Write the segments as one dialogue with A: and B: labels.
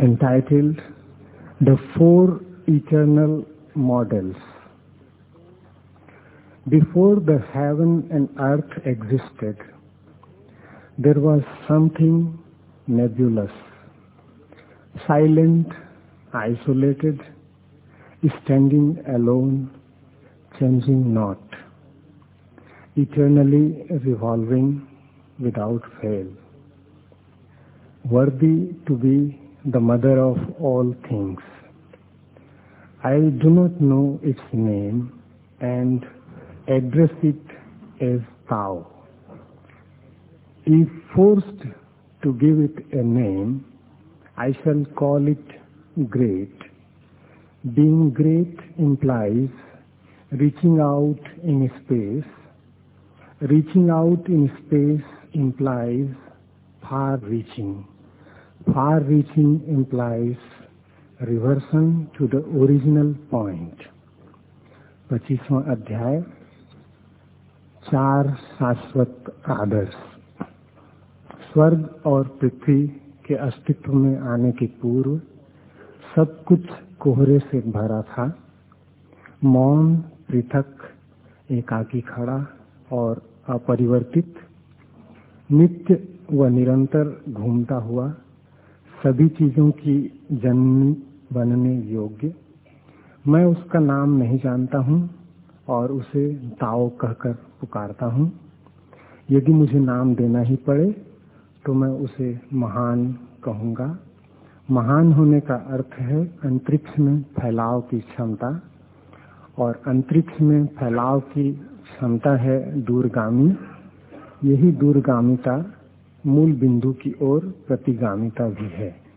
A: entitled The Four Eternal Models. Before the heaven and earth existed, there was something nebulous, silent, isolated, standing alone, changing not, eternally revolving without fail, worthy to be the mother of all things. I do not know its name and address it as Tao. If forced to give it a name, I shall call it great. Being great implies reaching out in space. Reaching out in space implies far reaching. Far reaching implies reversion to the original point. पच्चीसवां अध्याय, चार शाश्वत आदर्श स्वर्ग और पृथ्वी के अस्तित्व में आने के पूर्व सब कुछ कोहरे से भरा था मौन, पृथक, एकाकी खड़ा और अपरिवर्तित, नित्य व निरंतर घूमता हुआ सभी चीज़ों की जननी बनने योग्य। मैं उसका नाम नहीं जानता हूँ और उसे ताओ कहकर पुकारता हूँ। यदि मुझे नाम देना ही पड़े तो मैं उसे महान कहूँगा। महान होने का अर्थ है अंतरिक्ष में फैलाव की क्षमता, और अंतरिक्ष में फैलाव की क्षमता है दूरगामी। यही दूरगामिता मूल बिंदु की ओर प्रतिगामिता भी है।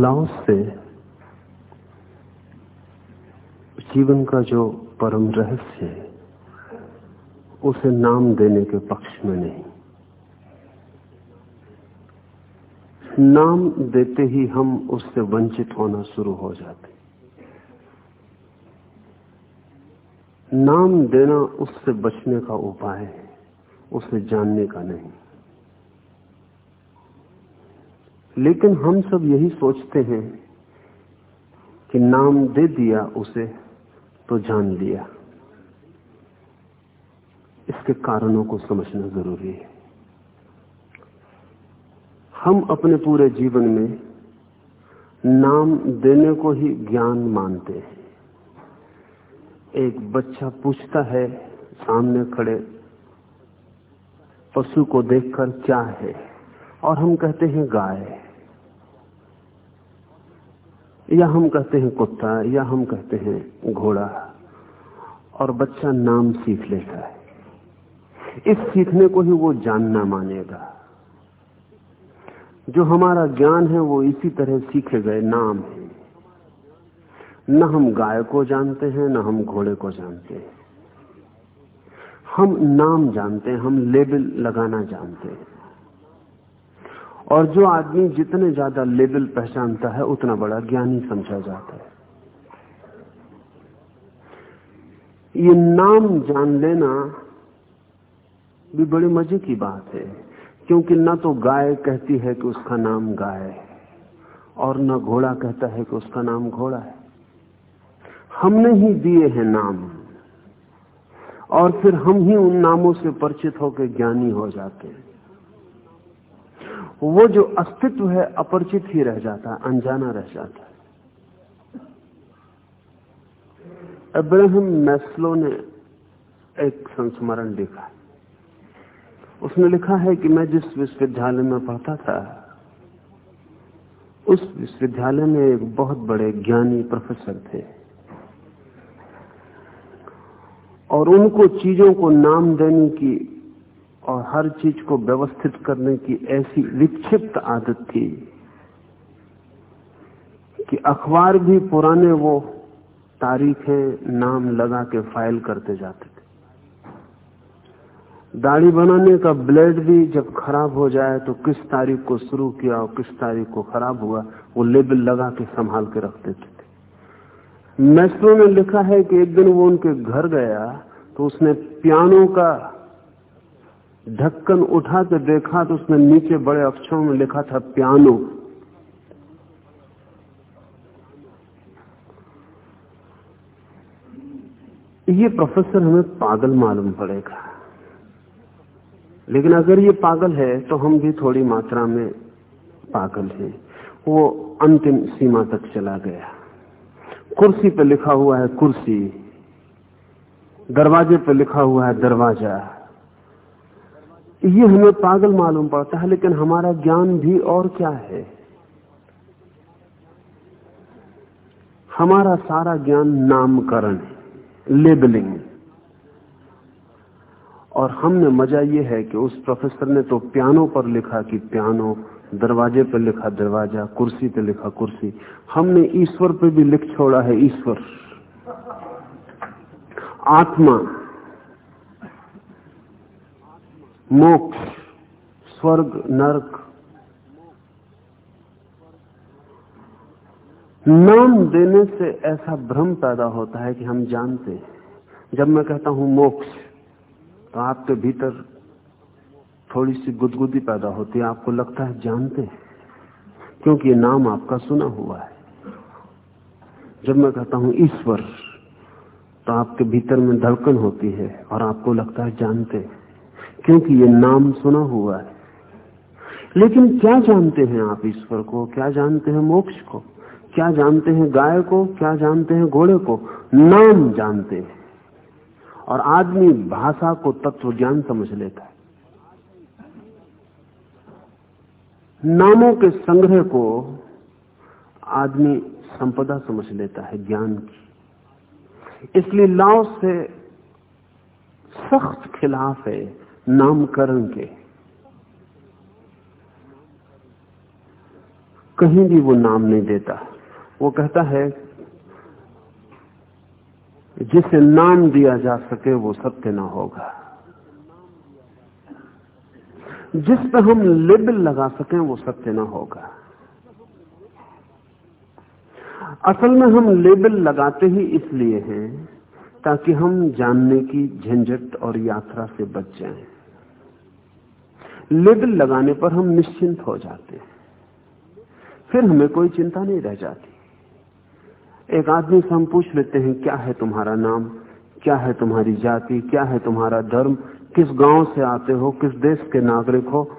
B: अल्लाह से जीवन का जो परम रहस्य है, उसे नाम देने के पक्ष में नहीं। नाम देते ही हम उससे वंचित होना शुरू हो जाते नाम देना उससे बचने का उपाय है, उसे जानने का नहीं। लेकिन हम सब यही सोचते हैं कि नाम दे दिया, उसे तो जान लिया। इसके कारणों को समझना ज़रूरी है। हम अपने पूरे जीवन में नाम देने को ही ज्ञान मानते हैं। एक बच्चा पूछता है, सामने खड़े पशु को देखकर क्या है? और हम कहते हैं गाय। या हम कहते हैं कुत्ता, या हम कहते हैं घोड़ा, और बच्चा नाम सीख लेता है। इस सीखने को ही वो जानना मानेगा। जो हमारा ज्ञान है, वो इसी तरह सीखे गए नाम है। न हम गाय को जानते हैं, न हम घोड़े को जानते हैं। हम नाम जानते हैं, हम लेबल लगाना जानते हैं। और जो आदमी जितने ज़्यादा लेबल पहचानता है, उतना बड़ा ज्ञानी समझा जाता है। ये नाम जान लेना भी बड़े मज़े की बात है, क्योंकि न तो गाय कहती है कि उसका नाम गाय है, और न घोड़ा कहता है कि उसका नाम घोड़ा है। हमने ही दिए हैं नाम, और फिर हम ही उन नामों से परिचित होकर ज्ञानी हो जाते हैं। वो जो अस्तित्व है, अपरिचित ही रह जाता है अनजाना रह जाता है। अब्राहम मैस्लो ने एक संस्मरण लिखा उसने लिखा है कि मैं जिस विश्वविद्यालय में पढ़ता था, उस विश्वविद्यालय में एक बहुत बड़े ज्ञानी प्रोफेसर थे। और उनको चीज़ों को नाम देने की और हर चीज़ को व्यवस्थित करने की ऐसी विक्षिप्त आदत थी कि अखबार भी पुराने वो तारीखें नाम लगा के फ़ाइल करते जाते थे। दाढ़ी बनाने का ब्लेड भी जब खराब हो जाए तो किस तारीख को शुरू किया और किस तारीख को खराब हुआ, वो लेबल लगा के संभाल के रख देते थे। मैस्ट्रो ने लिखा है कि एक दिन वो उनके घर गया तो उसने पियानो का ढक्कन उठा के देखा तो उसने नीचे बड़े अक्षरों में लिखा था, पियानो. ये प्रोफेसर हमें पागल मालूम पड़ेगा। लेकिन अगर ये पागल है तो हम भी थोड़ी मात्रा में पागल हैं। वो अंतिम सीमा तक चला गया। कुर्सी पर लिखा हुआ है कुर्सी, दरवाजे पर लिखा हुआ है दरवाज़ा। ये हमें पागल मालूम पड़ता है, लेकिन हमारा ज्ञान भी और क्या है? हमारा सारा ज्ञान नामकरण है लेबलिंग और हमने मज़ा ये है कि उस प्रोफेसर ने तो पियानो पर लिखा कि पियानो दरवाजे पर लिखा दरवाज़ा, कुर्सी पर लिखा कुर्सी। हमने ईश्वर पे भी लिख छोड़ा है ईश्वर। आत्मा मोक्ष, स्वर्ग, नरक। नाम देने से ऐसा भ्रम पैदा होता है कि हम जानते हैं। जब मैं कहता हूँ मोक्ष तो आपके भीतर थोड़ी सी गुदगुदी पैदा होती है। आपको लगता है जानते हैं, क्योंकि ये नाम आपका सुना हुआ है। जब मैं कहता हूँ ईश्वर तो आपके भीतर में धड़कन होती है और आपको लगता है जानते हैं। क्योंकि ये नाम सुना हुआ है। लेकिन क्या जानते हैं आप ईश्वर को? क्या जानते हैं मोक्ष को? क्या जानते हैं गाय को? क्या जानते हैं घोड़े को? नाम जानते हैं। और आदमी भाषा को तत्व ज्ञान समझ लेता है। नामों के संग्रह को आदमी संपदा समझ लेता है ज्ञान की। इसलिए लाओ से सख्त खिलाफ है। नामकरण के। कहीं भी वो नाम नहीं देता। वो कहता है, जिसे नाम दिया जा सके वो सत्य ना होगा। जिस पर हम लेबल लगा सकें वो सत्य ना होगा। असल में हम लेबल लगाते ही इसलिए हैं ताकि हम जानने की झंझट और यात्रा से बच जाएँ। लेबल लगाने पर हम निश्चिंत हो जाते हैं। फिर हमें कोई चिंता नहीं रह जाती। एक आदमी से हम पूछ लेते हैं, क्या है तुम्हारा नाम? क्या है तुम्हारी जाति? क्या है तुम्हारा धर्म? किस गाँव से आते हो? किस देश के नागरिक हो?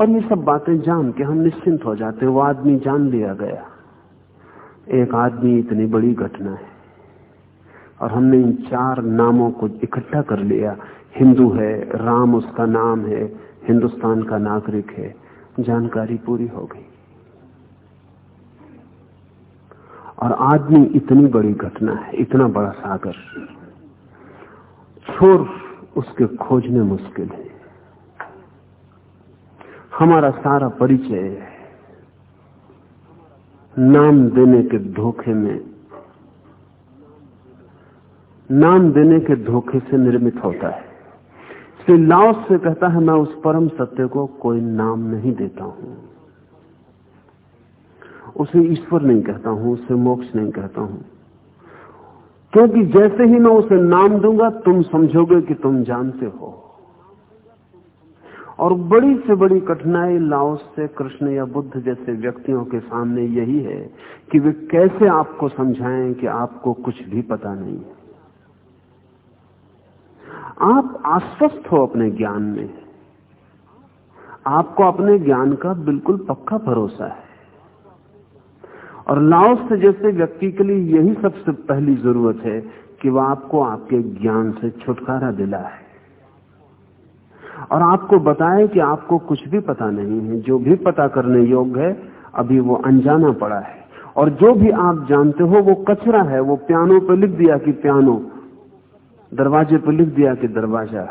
B: और ये सब बातें जान के हम निश्चिंत हो जाते हैं। वो आदमी जान लिया गया। एक आदमी इतनी बड़ी घटना है। और हमने इन चार नामों को इकट्ठा कर लिया। हिंदू है, राम उसका नाम है हिंदुस्तान का नागरिक है, जानकारी पूरी हो गई। और आदमी इतनी बड़ी घटना है, इतना बड़ा सागर। छोर उसके खोजने मुश्किल है। हमारा सारा परिचय नाम देने के धोखे में, नाम देने के धोखे से निर्मित होता है। इसलिए लाओस से कहता है, मैं उस परम सत्य को कोई नाम नहीं देता हूँ। उसे ईश्वर नहीं कहता हूँ, उसे मोक्ष नहीं कहता हूँ। क्योंकि जैसे ही मैं उसे नाम दूँगा, तुम समझोगे कि तुम जानते हो। और बड़ी से बड़ी कठिनाई लाओस से कृष्ण या बुद्ध जैसे व्यक्तियों के सामने यही है कि वे कैसे आपको समझाएँ कि आपको कुछ भी पता नहीं है। आप आश्वस्त हो अपने ज्ञान में। आपको अपने ज्ञान का बिल्कुल पक्का भरोसा है। और लाओस से जैसे व्यक्ति के लिए यही सबसे पहली ज़रूरत है कि वह आपको आपके ज्ञान से छुटकारा दिला है। और आपको बताए कि आपको कुछ भी पता नहीं है, जो भी पता करने योग्य है, अभी वो अनजाना पड़ा है। और जो भी आप जानते हो, वो कचरा है, वो पियानो पर लिख दिया कि पियानो दरवाजे पर लिख दिया कि दरवाज़ा,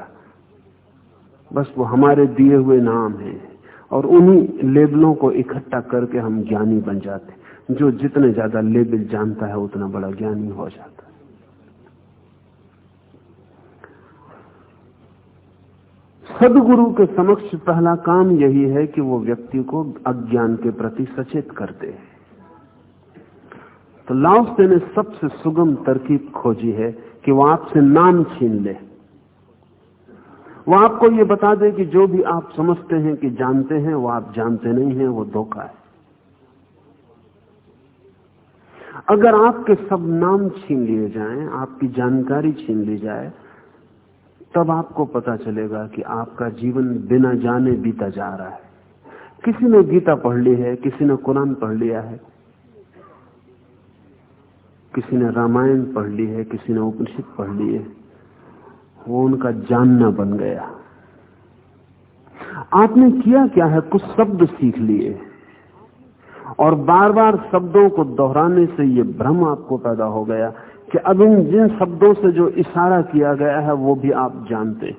B: बस वो हमारे दिए हुए नाम है और उन्हीं लेबलों को इकट्ठा करके हम ज्ञानी बन जाते जो जितने ज़्यादा लेबल जानता है, उतना बड़ा ज्ञानी हो जाता है। सदगुरु के समक्ष पहला काम यही है कि वो व्यक्ति को अज्ञान के प्रति सचेत करते हैं। तो लाओसे ने सबसे सुगम तरकीब खोजी है कि वो आपसे नाम छीन ले। वो आपको ये बता दे कि जो भी आप समझते हैं कि जानते हैं वो आप जानते नहीं हैं वो धोखा है। अगर आपके सब नाम छीन लिए जाएँ, आपकी जानकारी छीन ली जाए तब आपको पता चलेगा कि आपका जीवन बिना जाने बीता जा रहा है। किसी ने गीता पढ़ ली है किसी ने कुरान पढ़ लिया है किसी ने रामायण पढ़ ली है, किसी ने उपनिषद पढ़ ली है, वो उनका जानना बन गया। आपने किया क्या है? कुछ शब्द सीख लिए। और बार बार शब्दों को दोहराने से ये भ्रम आपको पैदा हो गया कि अब इन, जिन शब्दों से जो इशारा किया गया है, वो भी आप जानते हैं।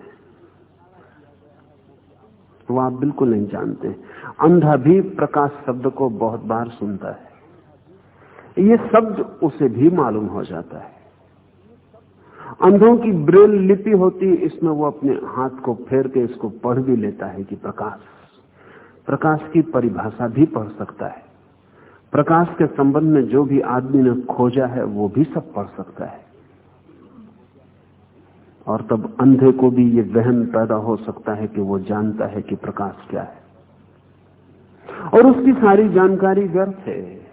B: वो आप बिल्कुल नहीं जानते। अंधा भी प्रकाश शब्द को बहुत बार सुनता है। ये शब्द उसे भी मालूम हो जाता है। अंधों की ब्रेल लिपि होती है इसमें वो अपने हाथ को फेर के इसको पढ़ भी लेता है कि प्रकाश प्रकाश की परिभाषा भी पढ़ सकता है। प्रकाश के संबंध में जो भी आदमी ने खोजा है, वो भी सब पढ़ सकता है। और तब अंधे को भी ये वहम पैदा हो सकता है कि वो जानता है कि प्रकाश क्या है। और उसकी सारी जानकारी व्यर्थ है।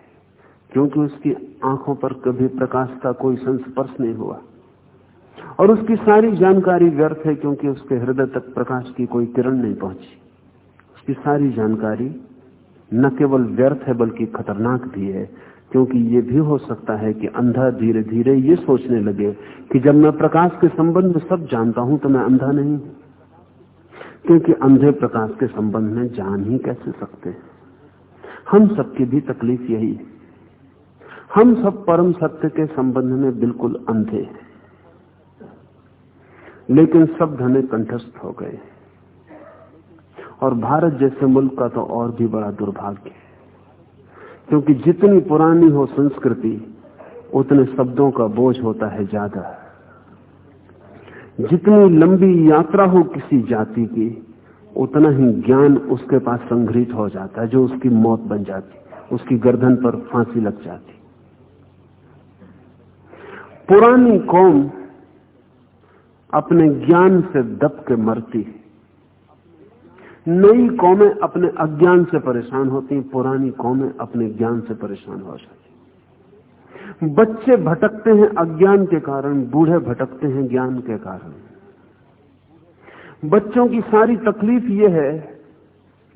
B: क्योंकि उसकी आँखों पर कभी प्रकाश का कोई संस्पर्श नहीं हुआ। और उसकी सारी जानकारी व्यर्थ है क्योंकि उसके हृदय तक प्रकाश की कोई किरण नहीं पहुँची। उसकी सारी जानकारी न केवल व्यर्थ है, बल्कि खतरनाक भी है, क्योंकि ये भी हो सकता है कि अंधा धीरे धीरे ये सोचने लगे कि जब मैं प्रकाश के संबंध में सब जानता हूँ तो मैं अंधा नहीं क्योंकि अंधे प्रकाश के संबंध में जान ही कैसे सकते हम सबकी भी तकलीफ़ यही है। हम सब परम सत्य के संबंध में बिल्कुल अंधे हैं। लेकिन सब धने कंठस्थ हो गए और भारत जैसे मुल्क का तो और भी बड़ा दुर्भाग्य है। क्योंकि जितनी पुरानी हो संस्कृति, उतने शब्दों का बोझ होता है ज़्यादा। जितनी लंबी यात्रा हो किसी जाति की, उतना ही ज्ञान उसके पास संग्रहित हो जाता है, जो उसकी मौत बन जाती, उसकी गर्दन पर फांसी लग जाती। पुरानी कौम अपने ज्ञान से दब के मरती है। नई कौमें अपने अज्ञान से परेशान होती हैं, पुरानी कौमें अपने ज्ञान से परेशान हो जाती बच्चे भटकते हैं अज्ञान के कारण, बूढ़े भटकते हैं ज्ञान के कारण। बच्चों की सारी तकलीफ़ यह है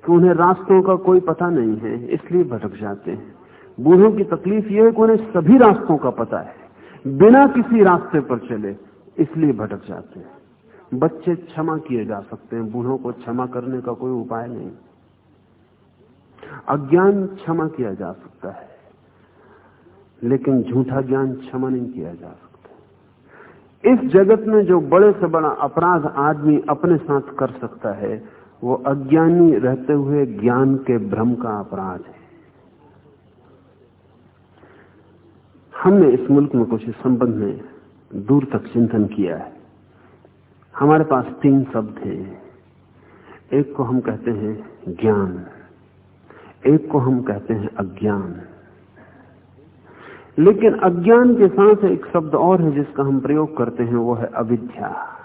B: कि उन्हें रास्तों का कोई पता नहीं है, इसलिए भटक जाते हैं। बूढ़ों की तकलीफ़ यह है कि उन्हें सभी रास्तों का पता है। बिना किसी रास्ते पर चले, इसलिए भटक जाते हैं। बच्चे क्षमा किए जा सकते हैं, बूढ़ों को क्षमा करने का कोई उपाय नहीं। अज्ञान क्षमा किया जा सकता है, लेकिन झूठा ज्ञान क्षमा नहीं किया जा सकता। इस जगत में जो बड़े से बड़ा अपराध आदमी अपने साथ कर सकता है, वो अज्ञानी रहते हुए ज्ञान के भ्रम का अपराध है। हमने इस मुल्क में कुछ संबंध में दूर तक चिंतन किया है। हमारे पास तीन शब्द हैं। एक को हम कहते हैं ज्ञान। एक को हम कहते हैं अज्ञान। लेकिन अज्ञान के साथ एक शब्द और है जिसका हम प्रयोग करते हैं, वो है अविद्या।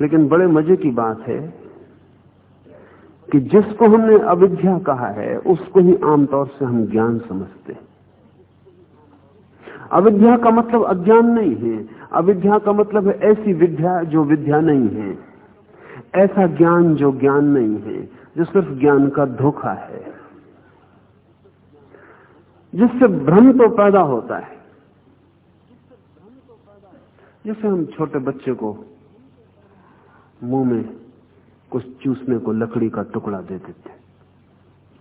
B: लेकिन बड़े मज़े की बात है कि जिसको हमने अविद्या कहा है, उसको ही आमतौर से हम ज्ञान समझते हैं। अविद्या का मतलब अज्ञान नहीं है। अविद्या का मतलब है ऐसी विद्या जो विद्या नहीं है। ऐसा ज्ञान जो ज्ञान नहीं है, जो सिर्फ़ ज्ञान का धोखा है। जिससे भ्रम तो पैदा होता है। जैसे हम छोटे बच्चे को मुँह में कुछ चूसने को लकड़ी का टुकड़ा दे देते।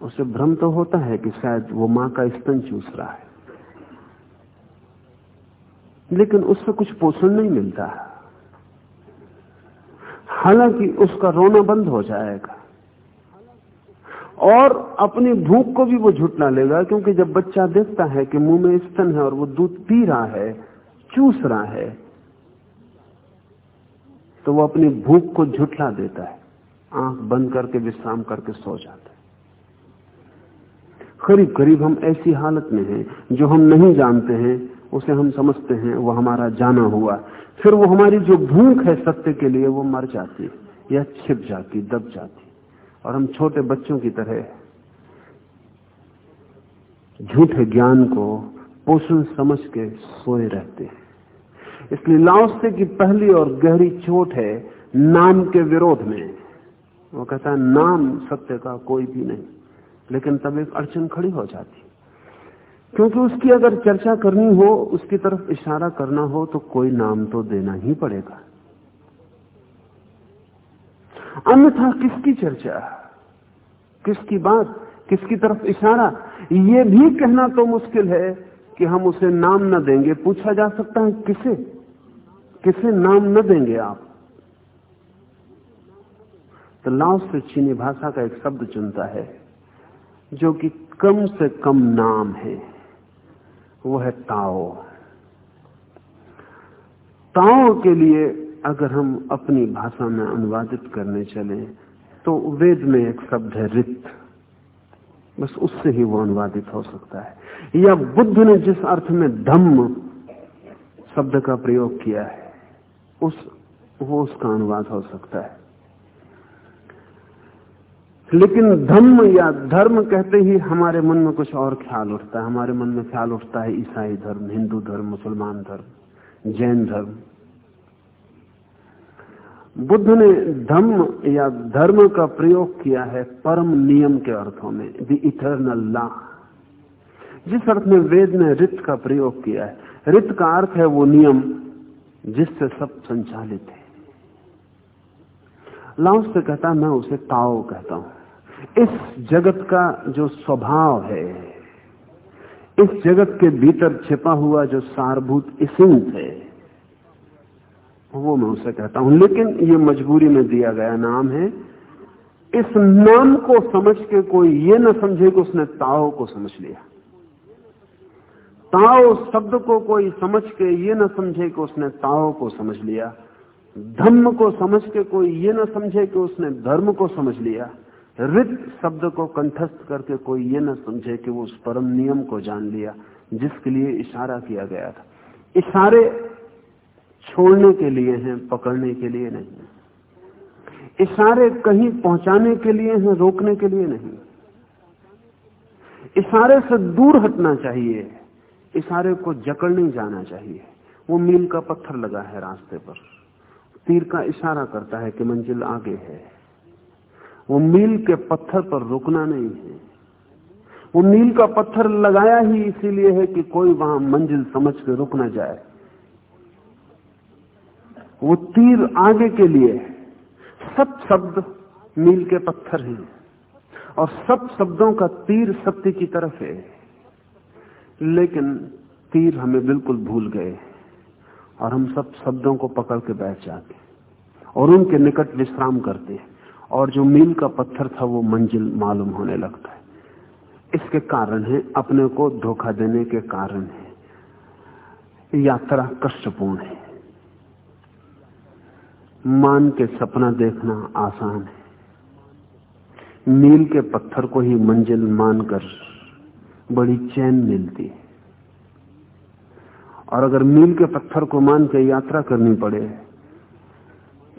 B: उसे भ्रम तो होता है कि शायद वो माँ का स्तन चूस रहा है। लेकिन उससे कुछ पोषण नहीं मिलता। है हालाँकि उसका रोना बंद हो जाएगा। और अपनी भूख को भी वो झुटला लेगा, क्योंकि जब बच्चा देखता है कि मुँह में स्तन है और वो दूध पी रहा है, चूस रहा है तो वो अपनी भूख को झुटला देता है। आँख बंद करके, विश्राम करके सो जाते करीब करीब हम ऐसी हालत में हैं, जो हम नहीं जानते हैं, उसे हम समझते हैं, वो हमारा जाना हुआ। फिर वो हमारी जो भूख है सत्य के लिए, वो मर जाती या छिप जाती, दब जाती और हम छोटे बच्चों की तरह झूठे ज्ञान को पोषण समझ के सोए रहते हैं। इसलिए लाओसे की पहली और गहरी चोट है नाम के विरोध में। वो कहता है, नाम सत्य का कोई भी नहीं। लेकिन तब एक अड़चन खड़ी हो जाती। क्योंकि उसकी अगर चर्चा करनी हो, उसकी तरफ़ इशारा करना हो तो कोई नाम तो देना ही पड़ेगा। अन्यथा किसकी चर्चा? किसकी बात? किसकी तरफ़ इशारा? ये भी कहना तो मुश्किल है कि हम उसे नाम न देंगे। पूछा जा सकता है, किसे? किसे नाम न देंगे आप? तो लाओस से चीनी भाषा का एक शब्द चुनता है, जो कि कम से कम नाम है। वो है ताओ। ताओ के लिए अगर हम अपनी भाषा में अनुवादित करने चले तो वेद में एक शब्द है रित। बस उससे ही वो अनुवादित हो सकता है। या बुद्ध ने जिस अर्थ में धम्म शब्द का प्रयोग किया है, उस, वो उसका अनुवाद हो सकता है। लेकिन धम्म या धर्म कहते ही हमारे मन में कुछ और ख्याल उठता है। हमारे मन में ख्याल उठता है ईसाई धर्म, हिंदू धर्म, मुसलमान धर्म, जैन धर्म। बुद्ध ने धम्म या धर्म का प्रयोग किया है परम नियम के अर्थों में द इटर्नल लॉ जिस अर्थ में वेद ने रित का प्रयोग किया है, रित का अर्थ है वो नियम जिससे सब संचालित है। लाउस से कहता मैं उसे ताओ कहता हूँ। इस जगत का जो स्वभाव है, इस जगत के भीतर छिपा हुआ जो सारभूत इसिंत है, वो मैं उसे कहता हूँ। लेकिन ये मजबूरी में दिया गया नाम है, इस नाम को समझ के कोई ये न समझे कि उसने ताओ को समझ लिया। ताओ शब्द को कोई समझ के ये न समझे कि उसने ताओ को समझ लिया। धम्म को समझ के कोई ये न समझे कि उसने धर्म को समझ लिया। रित शब्द को कंठस्थ करके कोई ये न समझे कि वो उस परम नियम को जान लिया, जिसके लिए इशारा किया गया था। इशारे छोड़ने के लिए हैं, पकड़ने के लिए नहीं। इशारे कहीं पहुँचाने के लिए हैं, रोकने के लिए नहीं। इशारे से दूर हटना चाहिए, इशारे को जकड़ नहीं जाना चाहिए। वो मील का पत्थर लगा है रास्ते पर। तीर का इशारा करता है कि मंजिल आगे है। वो मील के पत्थर पर रुकना नहीं है। वो मील का पत्थर लगाया ही इसीलिए है कि कोई वहाँ मंजिल समझ के रुक ना जाए। वो तीर आगे के लिए सब शब्द मील के पत्थर हैं और सब शब्दों का तीर सत्य की तरफ़ है। लेकिन तीर हमें बिल्कुल भूल गए और हम सब शब्दों को पकड़ के बैठ जाते और उनके निकट विश्राम करते हैं। और जो मील का पत्थर था वो मंजिल मालूम होने लगता है। इसके कारण है, अपने को धोखा देने के कारण है। यात्रा कष्टपूर्ण है। मान के सपना देखना आसान है। मील के पत्थर को ही मंजिल मानकर बड़ी चैन मिलती है। और अगर मील के पत्थर को मान के यात्रा करनी पड़े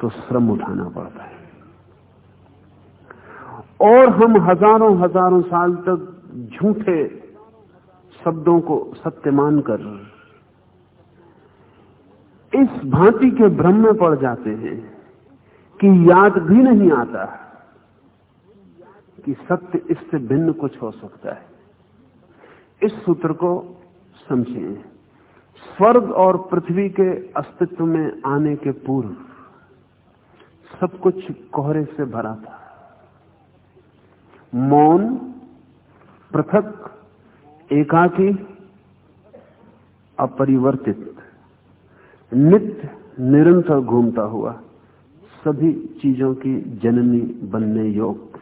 B: तो श्रम उठाना पड़ता है। और हम हज़ारों हज़ारों साल तक झूठे शब्दों को सत्य मानकर इस भांति के भ्रम में पड़ जाते हैं कि याद भी नहीं आता कि सत्य इससे भिन्न कुछ हो सकता है। इस सूत्र को समझें। स्वर्ग और पृथ्वी के अस्तित्व में आने के पूर्व सब कुछ कोहरे से भरा था। मौन, पृथक, एकाकी, अपरिवर्तित। नित्य, निरंतर घूमता हुआ सभी चीज़ों की जननी बनने योग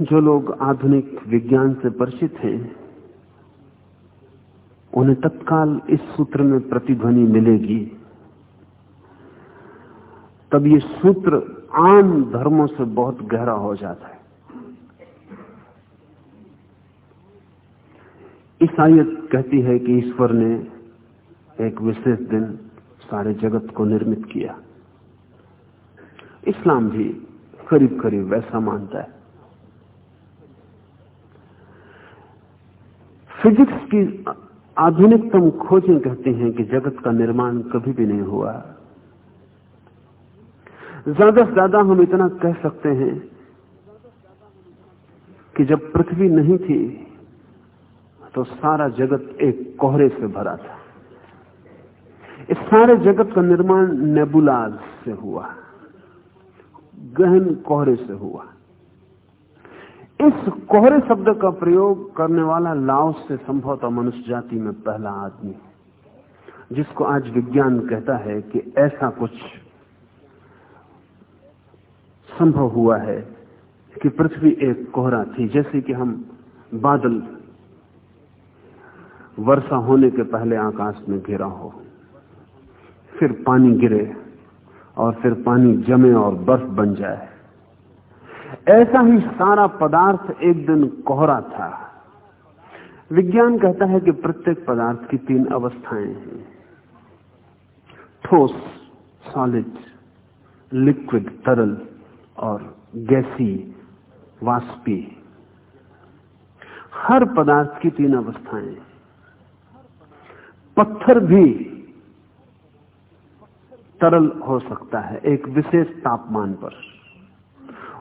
B: जो लोग आधुनिक विज्ञान से परिचित हैं, उन्हें तत्काल इस सूत्र में प्रतिध्वनि मिलेगी। तब ये सूत्र आम धर्मों से बहुत गहरा हो जाता है। ईसाइत कहती है कि ईश्वर ने एक विशेष दिन सारे जगत को निर्मित किया। इस्लाम भी करीब करीब वैसा मानता है। फिजिक्स की आधुनिकतम खोजें कहती हैं कि जगत का निर्माण कभी भी नहीं हुआ। ज़्यादा से ज़्यादा हम इतना कह सकते हैं कि जब पृथ्वी नहीं थी तो सारा जगत एक कोहरे से भरा था। इस सारे जगत का निर्माण नेबुलाज से हुआ, गहन कोहरे से हुआ। इस कोहरे शब्द का प्रयोग करने वाला लाओस से संभवतः मनुष्य जाति में पहला आदमी जिसको आज विज्ञान कहता है कि ऐसा कुछ संभव हुआ है कि पृथ्वी एक कोहरा थी, जैसे कि हम बादल वर्षा होने के पहले आकाश में घिरा हो। फिर पानी गिरे और फिर पानी जमे और बर्फ़ बन जाए। ऐसा ही सारा पदार्थ एक दिन कोहरा था। विज्ञान कहता है कि प्रत्येक पदार्थ की तीन अवस्थाएँ हैं। ठोस, सॉलिड, लिक्विड, तरल। और गैसी, वाष्पी। हर पदार्थ की तीन अवस्थाएँ। पत्थर भी तरल हो सकता है, एक विशेष तापमान पर।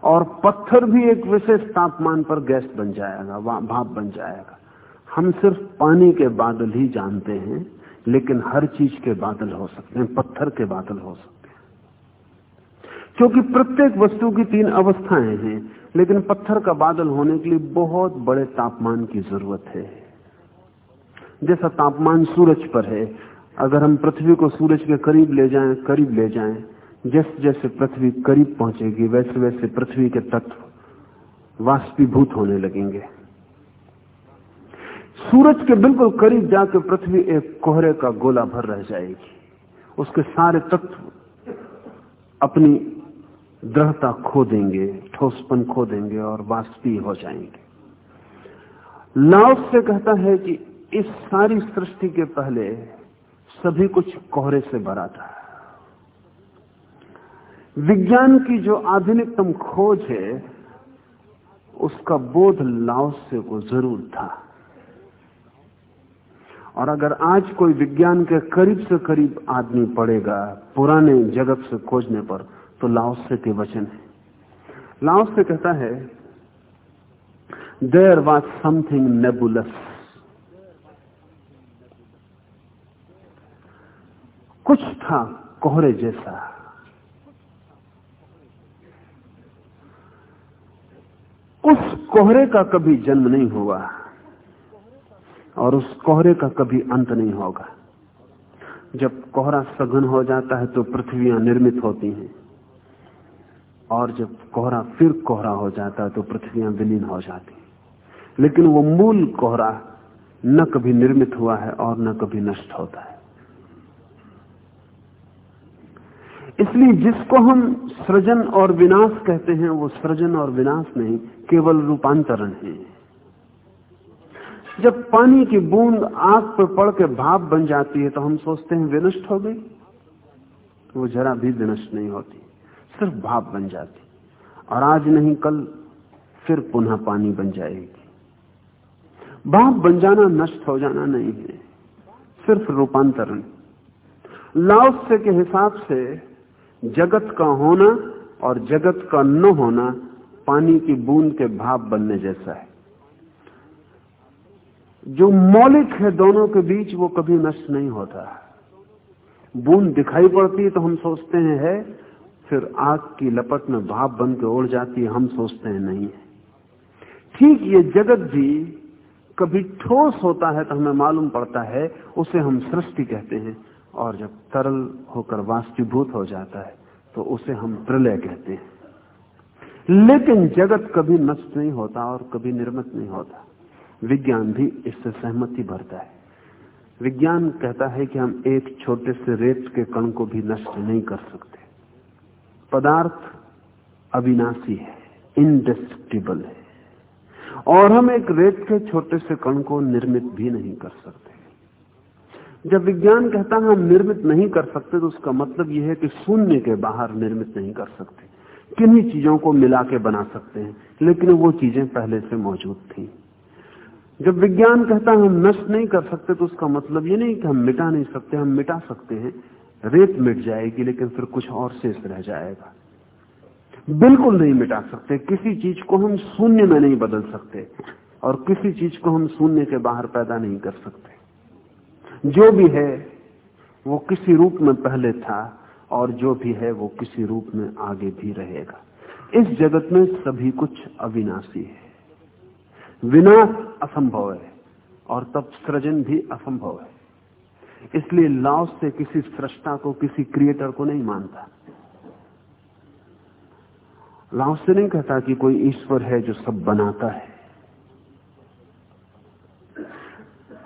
B: और पत्थर भी एक विशेष तापमान पर गैस बन जाएगा भाप बन जाएगा। हम सिर्फ़ पानी के बादल ही जानते हैं, लेकिन हर चीज़ के बादल हो सकते हैं, पत्थर के बादल हो सकते हैं। क्योंकि प्रत्येक वस्तु की तीन अवस्थाएँ हैं, लेकिन पत्थर का बादल होने के लिए बहुत बड़े तापमान की ज़रूरत है। जैसा तापमान सूरज पर है, अगर हम पृथ्वी को सूरज के करीब ले जाएँ, करीब ले जाएँ, जैसे जैसे पृथ्वी करीब पहुंचेगी, वैसे वैसे पृथ्वी के तत्व वाष्पीभूत होने लगेंगे। सूरज के बिल्कुल करीब जाकर पृथ्वी एक कोहरे का गोला भर रह जाएगी। उसके सारे तत्व अपनी दृढ़ता खो देंगे, ठोसपन खो देंगे और वाष्पी हो जाएँगे। लाओस से कहता है कि इस सारी सृष्टि के पहले सभी कुछ कोहरे से भरा था। विज्ञान की जो आधुनिकतम खोज है, उसका बोध लाओस्य को ज़रूर था। और अगर आज कोई विज्ञान के करीब से करीब आदमी पड़ेगा पुराने जगत से खोजने पर तो लाओस्य के वचन है। लाओस्य कहता है देर वॉज़ समथिंग नेबुलस कुछ था कोहरे जैसा। उस कोहरे का कभी जन्म नहीं हुआ और उस कोहरे का कभी अंत नहीं होगा। जब कोहरा सघन हो जाता है तो पृथ्वियाँ निर्मित होती हैं। और जब कोहरा फिर कोहरा हो जाता है तो पृथ्वियाँ विलीन हो जाती लेकिन वो मूल कोहरा न कभी निर्मित हुआ है और न कभी नष्ट होता है। इसलिए जिसको हम सृजन और विनाश कहते हैं, वो सृजन और विनाश नहीं, केवल रूपांतरण है। जब पानी की बूंद आग पर पड़ के भाप बन जाती है तो हम सोचते हैं, विनष्ट हो गई। वो जरा भी विनष्ट नहीं होती। सिर्फ़ भाप बन जाती। और आज नहीं, कल फिर पुनः पानी बन जाएगी। भाप बन जाना, नष्ट हो जाना नहीं है। सिर्फ़ रूपांतरण। लाओस्य के हिसाब से जगत का होना और जगत का न होना पानी की बूंद के भाप बनने जैसा है। जो मौलिक है दोनों के बीच, वो कभी नष्ट नहीं होता। बूंद दिखाई पड़ती है तो हम सोचते हैं, है फिर आग की लपट में भाप बन के उड़ जाती है, हम सोचते हैं नहीं है। ठीक ये जगत भी कभी ठोस होता है तो हमें मालूम पड़ता है, उसे हम सृष्टि कहते हैं। और जब तरल होकर वास्तवीभूत हो जाता है तो उसे हम प्रलय कहते हैं। लेकिन जगत कभी नष्ट नहीं होता और कभी निर्मित नहीं होता। विज्ञान भी इससे सहमति भरता है। विज्ञान कहता है कि हम एक छोटे से रेत के कण को भी नष्ट नहीं कर सकते। पदार्थ अविनाशी है इंडेस्ट्रिक्टिबल है। और हम एक रेत के छोटे से कण को निर्मित भी नहीं कर सकते। जब विज्ञान कहता है हम निर्मित नहीं कर सकते तो उसका मतलब यह है कि शून्य के बाहर निर्मित नहीं कर सकते। किन्हीं चीज़ों को मिला के बना सकते हैं, लेकिन वो चीज़ें पहले से मौजूद थी। जब विज्ञान कहता है हम नष्ट नहीं कर सकते तो उसका मतलब ये नहीं कि हम मिटा नहीं सकते, हम मिटा सकते हैं। रेत मिट जाएगी, लेकिन फिर कुछ और शेष रह जाएगा। बिल्कुल नहीं मिटा सकते। किसी चीज़ को हम शून्य में नहीं बदल सकते और किसी चीज़ को हम शून्य के बाहर पैदा नहीं कर सकते। जो भी है, वो किसी रूप में पहले था और जो भी है, वो किसी रूप में आगे भी रहेगा। इस जगत में सभी कुछ अविनाशी है। विनाश असंभव है और तब सृजन भी असंभव है। इसलिए लाव से किसी सृष्टा को, किसी क्रिएटर को नहीं मानता। लाव से नहीं कहता कि कोई ईश्वर है जो सब बनाता है।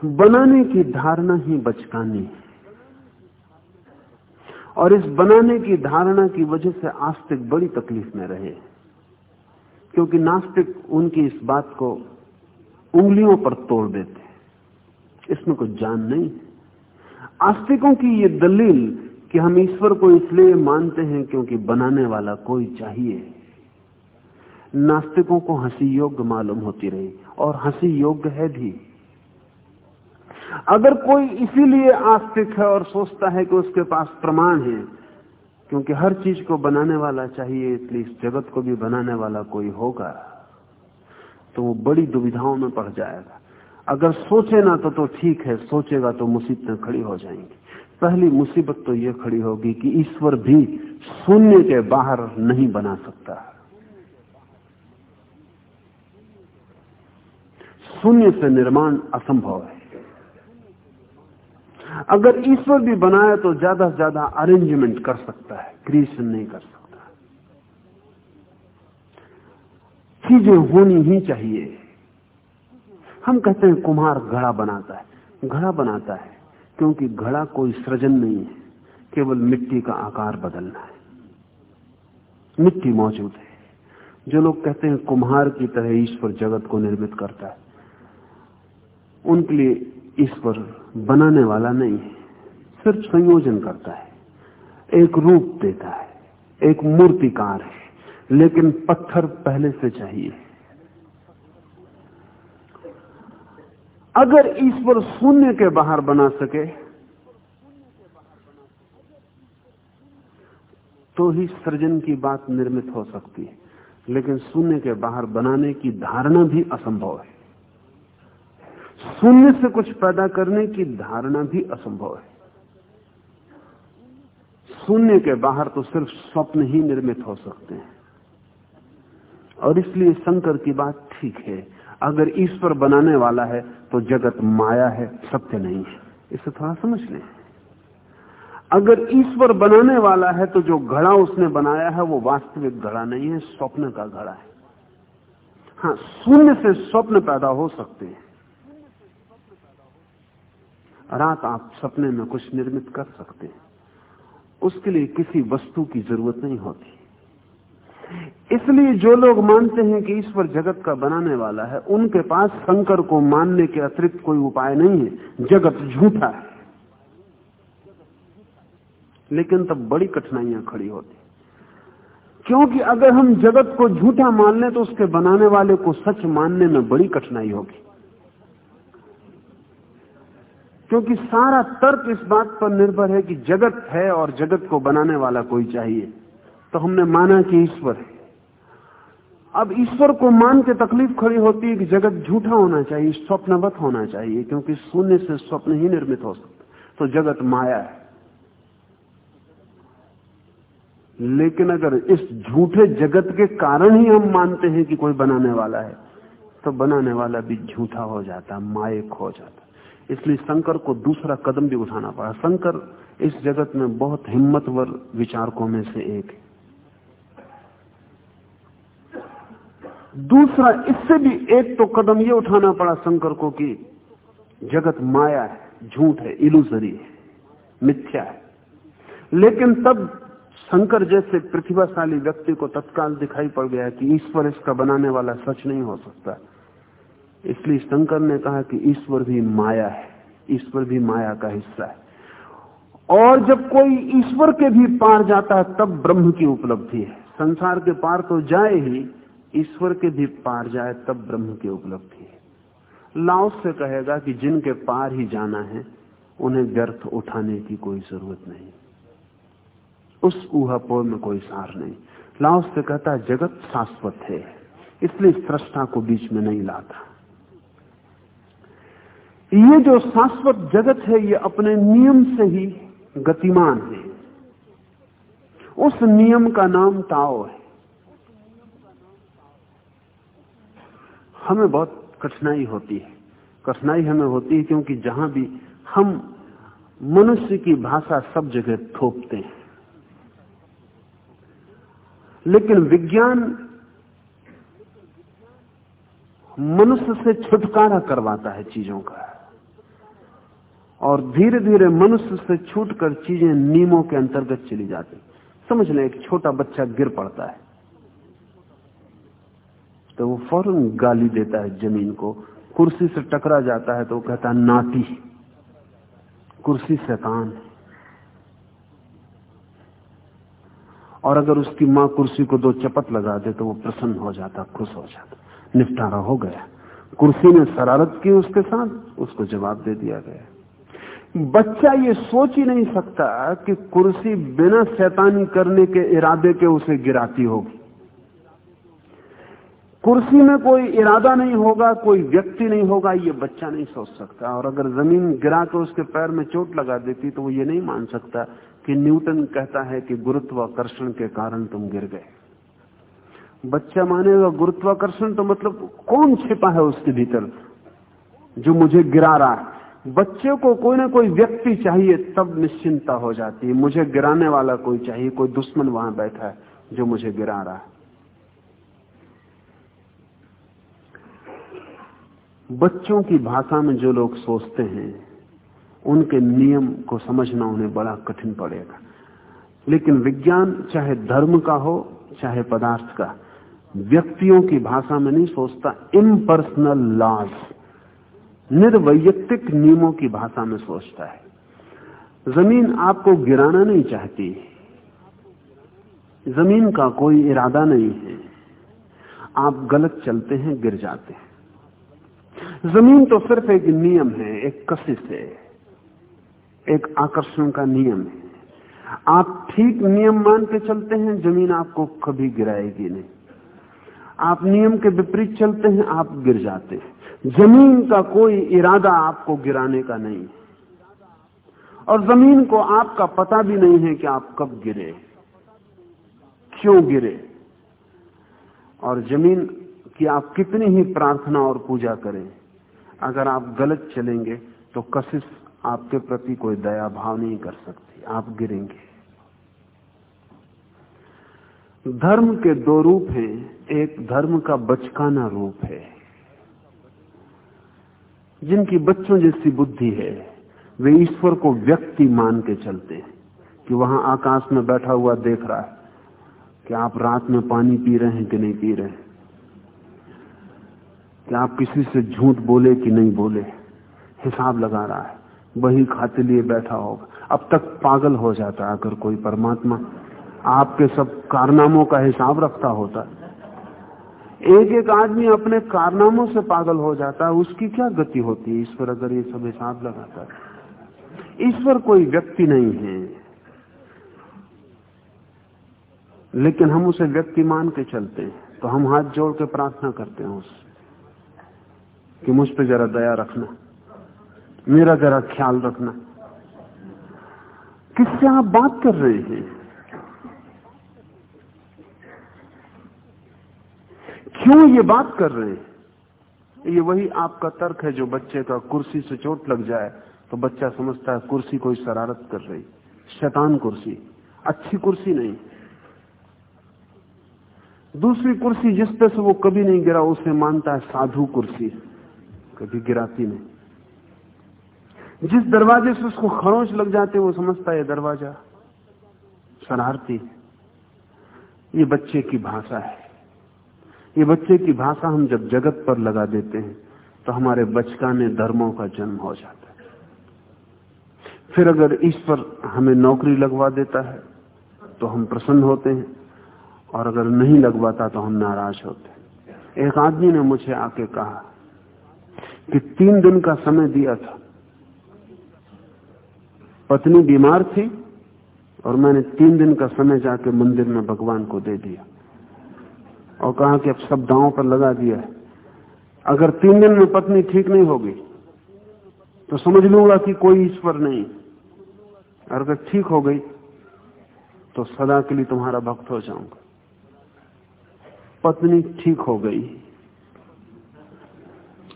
B: बनाने की धारणा ही बचकानी है। और इस बनाने की धारणा की वजह से आस्तिक बड़ी तकलीफ़ में रहे। क्योंकि नास्तिक उनकी इस बात को उंगलियों पर तोड़ देते इसमें कुछ जान नहीं आस्तिकों की ये दलील कि हम ईश्वर को इसलिए मानते हैं क्योंकि बनाने वाला कोई चाहिए। नास्तिकों को हँसी योग्य मालूम होती रही, और हँसी योग्य है भी। अगर कोई इसीलिए आस्तिक है और सोचता है कि उसके पास प्रमाण है, क्योंकि हर चीज़ को बनाने वाला चाहिए, इसलिए इस जगत को भी बनाने वाला कोई होगा तो वो बड़ी दुविधाओं में पड़ जाएगा। अगर सोचे ना तो तो ठीक है, सोचेगा तो मुसीबतें खड़ी हो जाएँगी। पहली मुसीबत तो यह खड़ी होगी कि ईश्वर भी शून्य के बाहर नहीं बना सकता। शून्य से निर्माण असंभव है। अगर ईश्वर भी बनाए तो ज़्यादा से ज़्यादा अरेंजमेंट कर सकता है क्रिएशन नहीं कर सकता। चीज़ें होनी ही चाहिए। हम कहते हैं कुम्हार घड़ा बनाता है। घड़ा बनाता है क्योंकि घड़ा कोई सृजन नहीं है, केवल मिट्टी का आकार बदलना है। मिट्टी मौजूद है। जो लोग कहते हैं कुम्हार की तरह ईश्वर जगत को निर्मित करता है, उनके लिए ईश्वर बनाने वाला नहीं है, सिर्फ़ संयोजन करता है। एक रूप देता है, एक मूर्तिकार है, लेकिन पत्थर पहले से चाहिए। अगर ईश्वर शून्य के बाहर बना सके तो ही सृजन की बात निर्मित हो सकती है। लेकिन शून्य के बाहर बनाने की धारणा भी असंभव है। शून्य से कुछ पैदा करने की धारणा भी असंभव है। शून्य के बाहर तो सिर्फ़ स्वप्न ही निर्मित हो सकते हैं। और इसलिए शंकर की बात ठीक है। अगर ईश्वर बनाने वाला है तो जगत माया है, सत्य नहीं है। इसे थोड़ा समझ लें। अगर ईश्वर बनाने वाला है तो जो घड़ा उसने बनाया है, वो वास्तविक घड़ा नहीं है, स्वप्न का घड़ा है। हाँ शून्य से स्वप्न पैदा हो सकते हैं। रात आप सपने में कुछ निर्मित कर सकते हैं। उसके लिए किसी वस्तु की ज़रूरत नहीं होती। इसलिए जो लोग मानते हैं कि ईश्वर जगत का बनाने वाला है, उनके पास शंकर को मानने के अतिरिक्त कोई उपाय नहीं है। जगत झूठा है। लेकिन तब बड़ी कठिनाइयाँ खड़ी होती। क्योंकि अगर हम जगत को झूठा मान लें तो उसके बनाने वाले को सच मानने में बड़ी कठिनाई होगी। क्योंकि सारा तर्क इस बात पर निर्भर है कि जगत है और जगत को बनाने वाला कोई चाहिए। तो हमने माना कि ईश्वर है। अब ईश्वर को मान के तकलीफ़ खड़ी होती है कि जगत झूठा होना चाहिए, स्वप्नवत होना चाहिए, क्योंकि शून्य से स्वप्न ही निर्मित हो सकता तो जगत माया है। लेकिन अगर इस झूठे जगत के कारण ही हम मानते हैं कि कोई बनाने वाला है तो बनाने वाला भी झूठा हो जाता, मायक हो जाता। इसलिए शंकर को दूसरा कदम भी उठाना पड़ा। शंकर इस जगत में बहुत हिम्मतवर विचारकों में से एक है। दूसरा, इससे भी एक तो कदम ये उठाना पड़ा शंकर को कि जगत माया है, झूठ है इलूजरी है, मिथ्या है। लेकिन तब शंकर जैसे प्रतिभाशाली व्यक्ति को तत्काल दिखाई पड़ गया कि ईश्वर इसका बनाने वाला सच नहीं हो सकता। इसलिए शंकर ने कहा कि ईश्वर भी माया है, ईश्वर भी माया का हिस्सा है। और जब कोई ईश्वर के भी पार जाता है, तब ब्रह्म की उपलब्धि है। संसार के पार तो जाए ही ईश्वर के भी पार जाए तब ब्रह्म की उपलब्धि है। लाओस से कहेगा कि जिनके पार ही जाना है, उन्हें व्यर्थ उठाने की कोई ज़रूरत नहीं। उस ऊहापोर में कोई सार नहीं। लाओस से कहता, जगत शाश्वत है, इसलिए सृष्टा को बीच में नहीं लाता। ये जो शाश्वत जगत है, ये अपने नियम से ही गतिमान है। उस नियम का नाम ताओ है। हमें बहुत कठिनाई होती है। कठिनाई हमें होती है क्योंकि जहाँ भी हम मनुष्य की भाषा सब जगह थोपते हैं। लेकिन विज्ञान मनुष्य से छुटकारा करवाता है चीज़ों का। और धीरे धीरे मनुष्य से छूटकर चीज़ें नियमों के अंतर्गत चली जाती। समझ लें, एक छोटा बच्चा गिर पड़ता है। तो वो फ़ौरन गाली देता है ज़मीन को। कुर्सी से टकरा जाता है तो वो कहता है, नाती कुर्सी शैतान और अगर उसकी माँ कुर्सी को दो चपत लगा दे तो वो प्रसन्न हो जाता, खुश हो जाता। निपटारा हो गया। कुर्सी ने शरारत की उसके साथ, उसको जवाब दे दिया गया। बच्चा ये सोच ही नहीं सकता कि कुर्सी बिना शैतानी करने के इरादे के उसे गिराती होगी। कुर्सी में कोई इरादा नहीं होगा, कोई व्यक्ति नहीं होगा, ये बच्चा नहीं सोच सकता। और अगर ज़मीन गिरा के उसके पैर में चोट लगा देती तो वो ये नहीं मान सकता कि न्यूटन कहता है कि गुरुत्वाकर्षण के कारण तुम गिर गए। बच्चा मानेगा, गुरुत्वाकर्षण तो मतलब कौन छिपा है उसके भीतर जो मुझे गिरा रहा है? बच्चे को कोई ना कोई व्यक्ति चाहिए, तब निश्चिंता हो जाती है। मुझे गिराने वाला कोई चाहिए, कोई दुश्मन वहाँ बैठा है जो मुझे गिरा रहा है। बच्चों की भाषा में जो लोग सोचते हैं, उनके नियम को समझना उन्हें बड़ा कठिन पड़ेगा। लेकिन विज्ञान चाहे धर्म का हो, चाहे पदार्थ का, व्यक्तियों की भाषा में नहीं सोचता इम्पर्सनल लॉज निर्वैयक्तिक नियमों की भाषा में सोचता है। ज़मीन आपको गिराना नहीं चाहती, ज़मीन का कोई इरादा नहीं है। आप गलत चलते हैं, गिर जाते हैं। ज़मीन तो सिर्फ़ एक नियम है, एक कशिश है, एक आकर्षण का नियम है। आप ठीक नियम मान के चलते हैं, ज़मीन आपको कभी गिराएगी नहीं। आप नियम के विपरीत चलते हैं, आप गिर जाते हैं। ज़मीन का कोई इरादा आपको गिराने का नहीं और ज़मीन को आपका पता भी नहीं है कि आप कब गिरे, क्यों गिरे। और ज़मीन की आप कितनी ही प्रार्थना और पूजा करें अगर आप गलत चलेंगे तो कशिश आपके प्रति कोई दया भाव नहीं कर सकती, आप गिरेंगे। धर्म के दो रूप हैं, एक धर्म का बचकाना रूप है। जिनकी बच्चों जैसी बुद्धि है, वे ईश्वर को व्यक्ति मान के चलते हैं, कि वहाँ आकाश में बैठा हुआ देख रहा है कि आप रात में पानी पी रहे हैं कि नहीं पी रहे हैं। कि आप किसी से झूठ बोले कि नहीं बोले, हिसाब लगा रहा है, वही खाते लिए बैठा होगा। अब तक पागल हो जाता अगर कोई परमात्मा आपके सब कारनामों का हिसाब रखता होता। एक एक आदमी अपने कारनामों से पागल हो जाता है, उसकी क्या गति होती है? ईश्वर अगर ये सब हिसाब लगाता है। ईश्वर कोई व्यक्ति नहीं है। लेकिन हम उसे व्यक्ति मान के चलते हैं तो हम हाथ जोड़ के प्रार्थना करते हैं उससे। कि मुझ पर जरा दया रखना, मेरा जरा ख्याल रखना। किससे आप बात कर रहे हैं? क्यों ये बात कर रहे हैं? ये वही आपका तर्क है जो बच्चे का कुर्सी से चोट लग जाए तो बच्चा समझता है कुर्सी कोई शरारत कर रही। शैतान कुर्सी, अच्छी कुर्सी नहीं। दूसरी कुर्सी जिस पे से वो कभी नहीं गिरा, उसे मानता है साधु कुर्सी। कभी गिराती नहीं। जिस दरवाजे से उसको खरोच लग जाते वो समझता है दरवाज़ा शरारती ये बच्चे की भाषा है। ये बच्चे की भाषा हम जब जगत पर लगा देते हैं तो हमारे बचकाने धर्मों का जन्म हो जाता है। फिर अगर ईश्वर हमें नौकरी लगवा देता है तो हम प्रसन्न होते हैं, और अगर नहीं लगवाता तो हम नाराज़ होते हैं। एक आदमी ने मुझे आके कहा कि तीन दिन का समय दिया था। पत्नी बीमार थी और मैंने तीन दिन का समय जाके मंदिर में भगवान को दे दिया। और कहा कि अब सब दांव पर लगा दिया है। अगर तीन दिन में पत्नी ठीक नहीं होगी तो समझ लूँगा कि कोई ईश्वर नहीं। अगर ठीक हो गई तो सदा के लिए तुम्हारा भक्त हो जाऊँगा। पत्नी ठीक हो गई।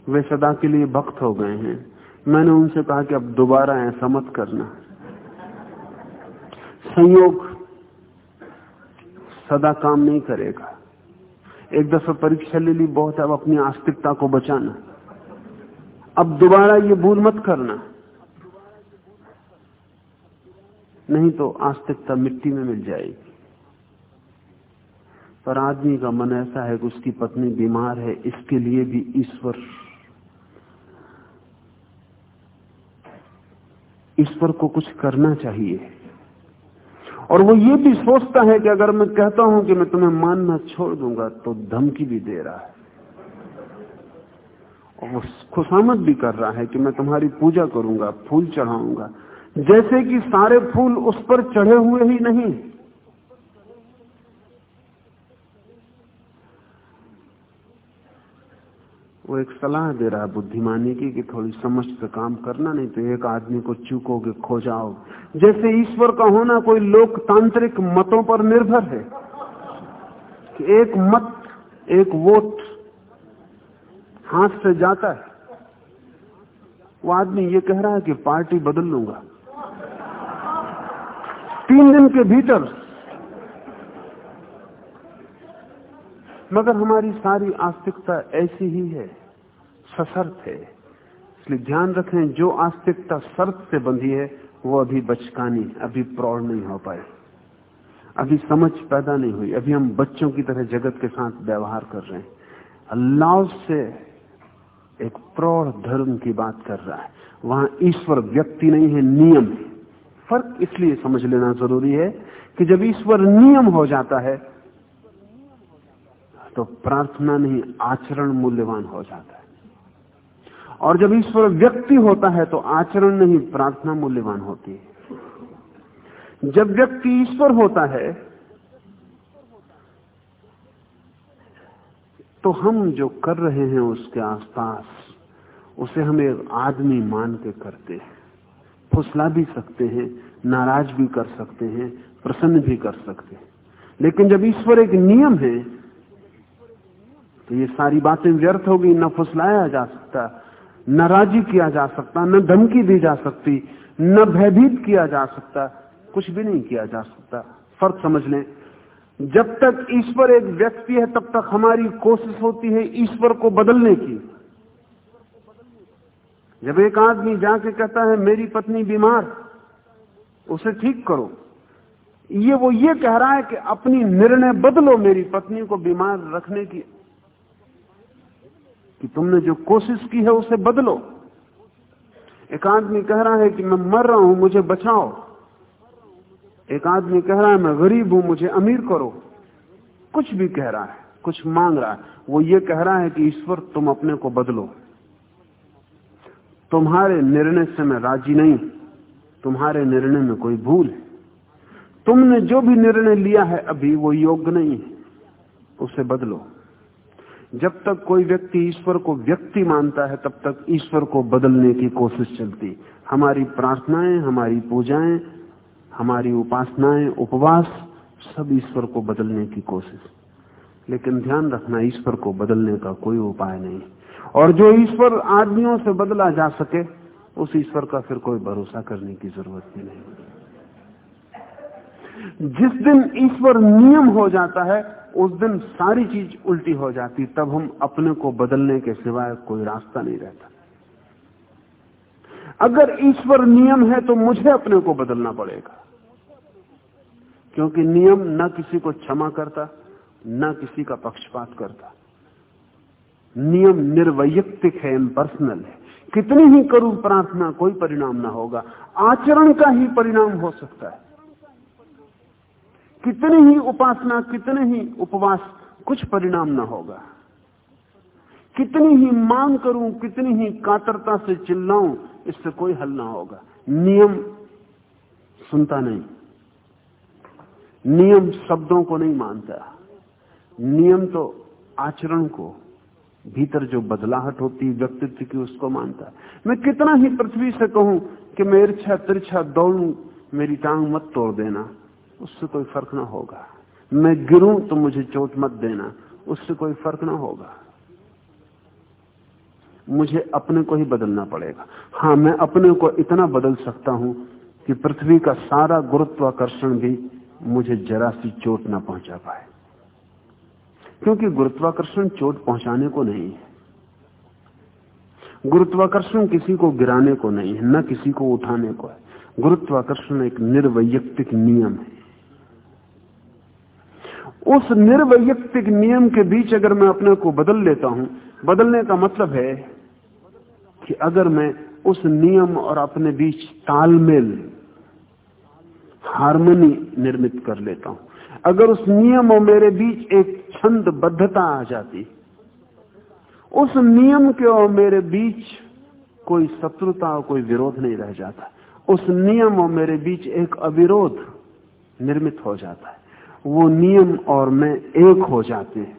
B: वे सदा के लिए भक्त हो गए हैं। मैंने उनसे कहा कि अब दोबारा ऐसा मत करना। संयोग सदा काम नहीं करेगा। एक दफ़ा परीक्षा ले ली बहुत, अब अपनी आस्तिकता को बचाना। अब दोबारा ये भूल मत करना। नहीं तो आस्तिकता मिट्टी में मिल जाएगी। पर आदमी का मन ऐसा है कि उसकी पत्नी बीमार है, इसके लिए भी ईश्वर ईश्वर को कुछ करना चाहिए। और वो ये भी सोचता है कि अगर मैं कहता हूँ कि मैं तुम्हें मानना छोड़ दूँगा तो धमकी भी दे रहा है। और वो खुशामद भी कर रहा है कि मैं तुम्हारी पूजा करूँगा, फूल चढ़ाऊँगा। जैसे कि सारे फूल उस पर चढ़े हुए ही नहीं। वो एक सलाह दे रहा है बुद्धिमानी की कि थोड़ी समझ से काम करना, नहीं तो एक आदमी को चूकोगे, खो जाओ। जैसे ईश्वर का होना कोई लोकतांत्रिक मतों पर निर्भर है कि एक मत, एक वोट हाथ से जाता है। वो आदमी ये कह रहा है कि पार्टी बदल लूँगा। तीन दिन के भीतर मगर हमारी सारी आस्तिकता ऐसी ही है, सशर्त है। इसलिए ध्यान रखें, जो आस्तिकता शर्त से बंधी है, वो अभी बचकानी, अभी प्रौढ़ नहीं हो पाए अभी समझ पैदा नहीं हुई। अभी हम बच्चों की तरह जगत के साथ व्यवहार कर रहे हैं। अल्लाह से एक प्रौढ़ धर्म की बात कर रहा है। वहाँ ईश्वर व्यक्ति नहीं है, नियम है। फ़र्क इसलिए समझ लेना ज़रूरी है कि जब ईश्वर नियम हो जाता है तो प्रार्थना नहीं आचरण मूल्यवान हो जाता है। और जब ईश्वर व्यक्ति होता है तो आचरण नहीं प्रार्थना मूल्यवान होती है। जब व्यक्ति ईश्वर होता है तो हम जो कर रहे हैं उसके आसपास, उसे हम एक आदमी मान के करते हैं। फुसला भी सकते हैं, नाराज़ भी कर सकते हैं, प्रसन्न भी कर सकते हैं। लेकिन जब ईश्वर एक नियम है तो ये सारी बातें व्यर्थ होगी न फुसलाया जा सकता, न राज़ी किया जा सकता, न धमकी दी जा सकती, न भयभीत किया जा सकता, कुछ भी नहीं किया जा सकता। फ़र्क समझ लें, जब तक ईश्वर एक व्यक्ति है, तब तक हमारी कोशिश होती है ईश्वर को बदलने की। जब एक आदमी जाके कहता है, मेरी पत्नी बीमार, उसे ठीक करो। ये वो ये कह रहा है कि अपनी निर्णय बदलो मेरी पत्नी को बीमार रखने की कि तुमने जो कोशिश की है उसे बदलो। एक आदमी कह रहा है कि मैं मर रहा हूँ, मुझे बचाओ। एक आदमी कह रहा है, मैं गरीब हूँ, मुझे अमीर करो। कुछ भी कह रहा है, कुछ मांग रहा है, वो ये कह रहा है कि ईश्वर, तुम अपने को बदलो। तुम्हारे निर्णय से मैं राज़ी नहीं, तुम्हारे निर्णय में कोई भूल है। तुमने जो भी निर्णय लिया है, अभी वो योग्य नहीं है, उसे बदलो। जब तक कोई व्यक्ति ईश्वर को व्यक्ति मानता है, तब तक ईश्वर को बदलने की कोशिश चलती। हमारी प्रार्थनाएँ, हमारी पूजाएँ, हमारी उपासनाएँ, उपवास, सब ईश्वर को बदलने की कोशिश। लेकिन ध्यान रखना, ईश्वर को बदलने का कोई उपाय नहीं। और जो ईश्वर आदमियों से बदला जा सके, उस ईश्वर का फिर कोई भरोसा करने की ज़रूरत ही नहीं। जिस दिन ईश्वर नियम हो जाता है उस दिन सारी चीज़ उल्टी हो जाती, तब हम अपने को बदलने के सिवाय कोई रास्ता नहीं रहता। अगर ईश्वर नियम है तो मुझे अपने को बदलना पड़ेगा। क्योंकि नियम न किसी को क्षमा करता, न किसी का पक्षपात करता। नियम निर्वैयक्तिक है इम्पर्सनल है। कितनी ही करूँ प्रार्थना कोई परिणाम ना होगा, आचरण का ही परिणाम हो सकता है। कितनी ही उपासना, कितने ही उपवास, कुछ परिणाम ना होगा। कितनी ही मांग करूँ, कितनी ही कातरता से चिल्लाऊं, इससे कोई हल ना होगा। नियम सुनता नहीं। नियम शब्दों को नहीं मानता। नियम तो आचरण को, भीतर जो बदलाहट होती व्यक्तित्व की, उसको मानता मैं कितना ही पृथ्वी से कहूँ कि मैं इर्छा तिरछा दौड़ू, मेरी टांग मत तोड़ देना। उससे कोई फ़र्क ना होगा। मैं गिरूं तो मुझे चोट मत देना। उससे कोई फ़र्क ना होगा। मुझे अपने को ही बदलना पड़ेगा। हाँ मैं अपने को इतना बदल सकता हूँ कि पृथ्वी का सारा गुरुत्वाकर्षण भी मुझे जरा सी चोट ना पहुँचा पाए। क्योंकि गुरुत्वाकर्षण चोट पहुँचाने को नहीं है। गुरुत्वाकर्षण किसी को गिराने को नहीं है, न किसी को उठाने को है। गुरुत्वाकर्षण एक निर्वैयक्तिक नियम है। उस निर्वैयक्तिक नियम के बीच अगर मैं अपने को बदल लेता हूँ, बदलने का मतलब है कि अगर मैं उस नियम और अपने बीच तालमेल, हारमोनी निर्मित कर लेता हूँ। अगर उस नियम और मेरे बीच एक छंद बद्धता आ जाती, उस नियम के और मेरे बीच कोई शत्रुता और कोई विरोध नहीं रह जाता। उस नियम और मेरे बीच एक अविरोध निर्मित हो जाता है। वो नियम और मैं एक हो जाते हैं।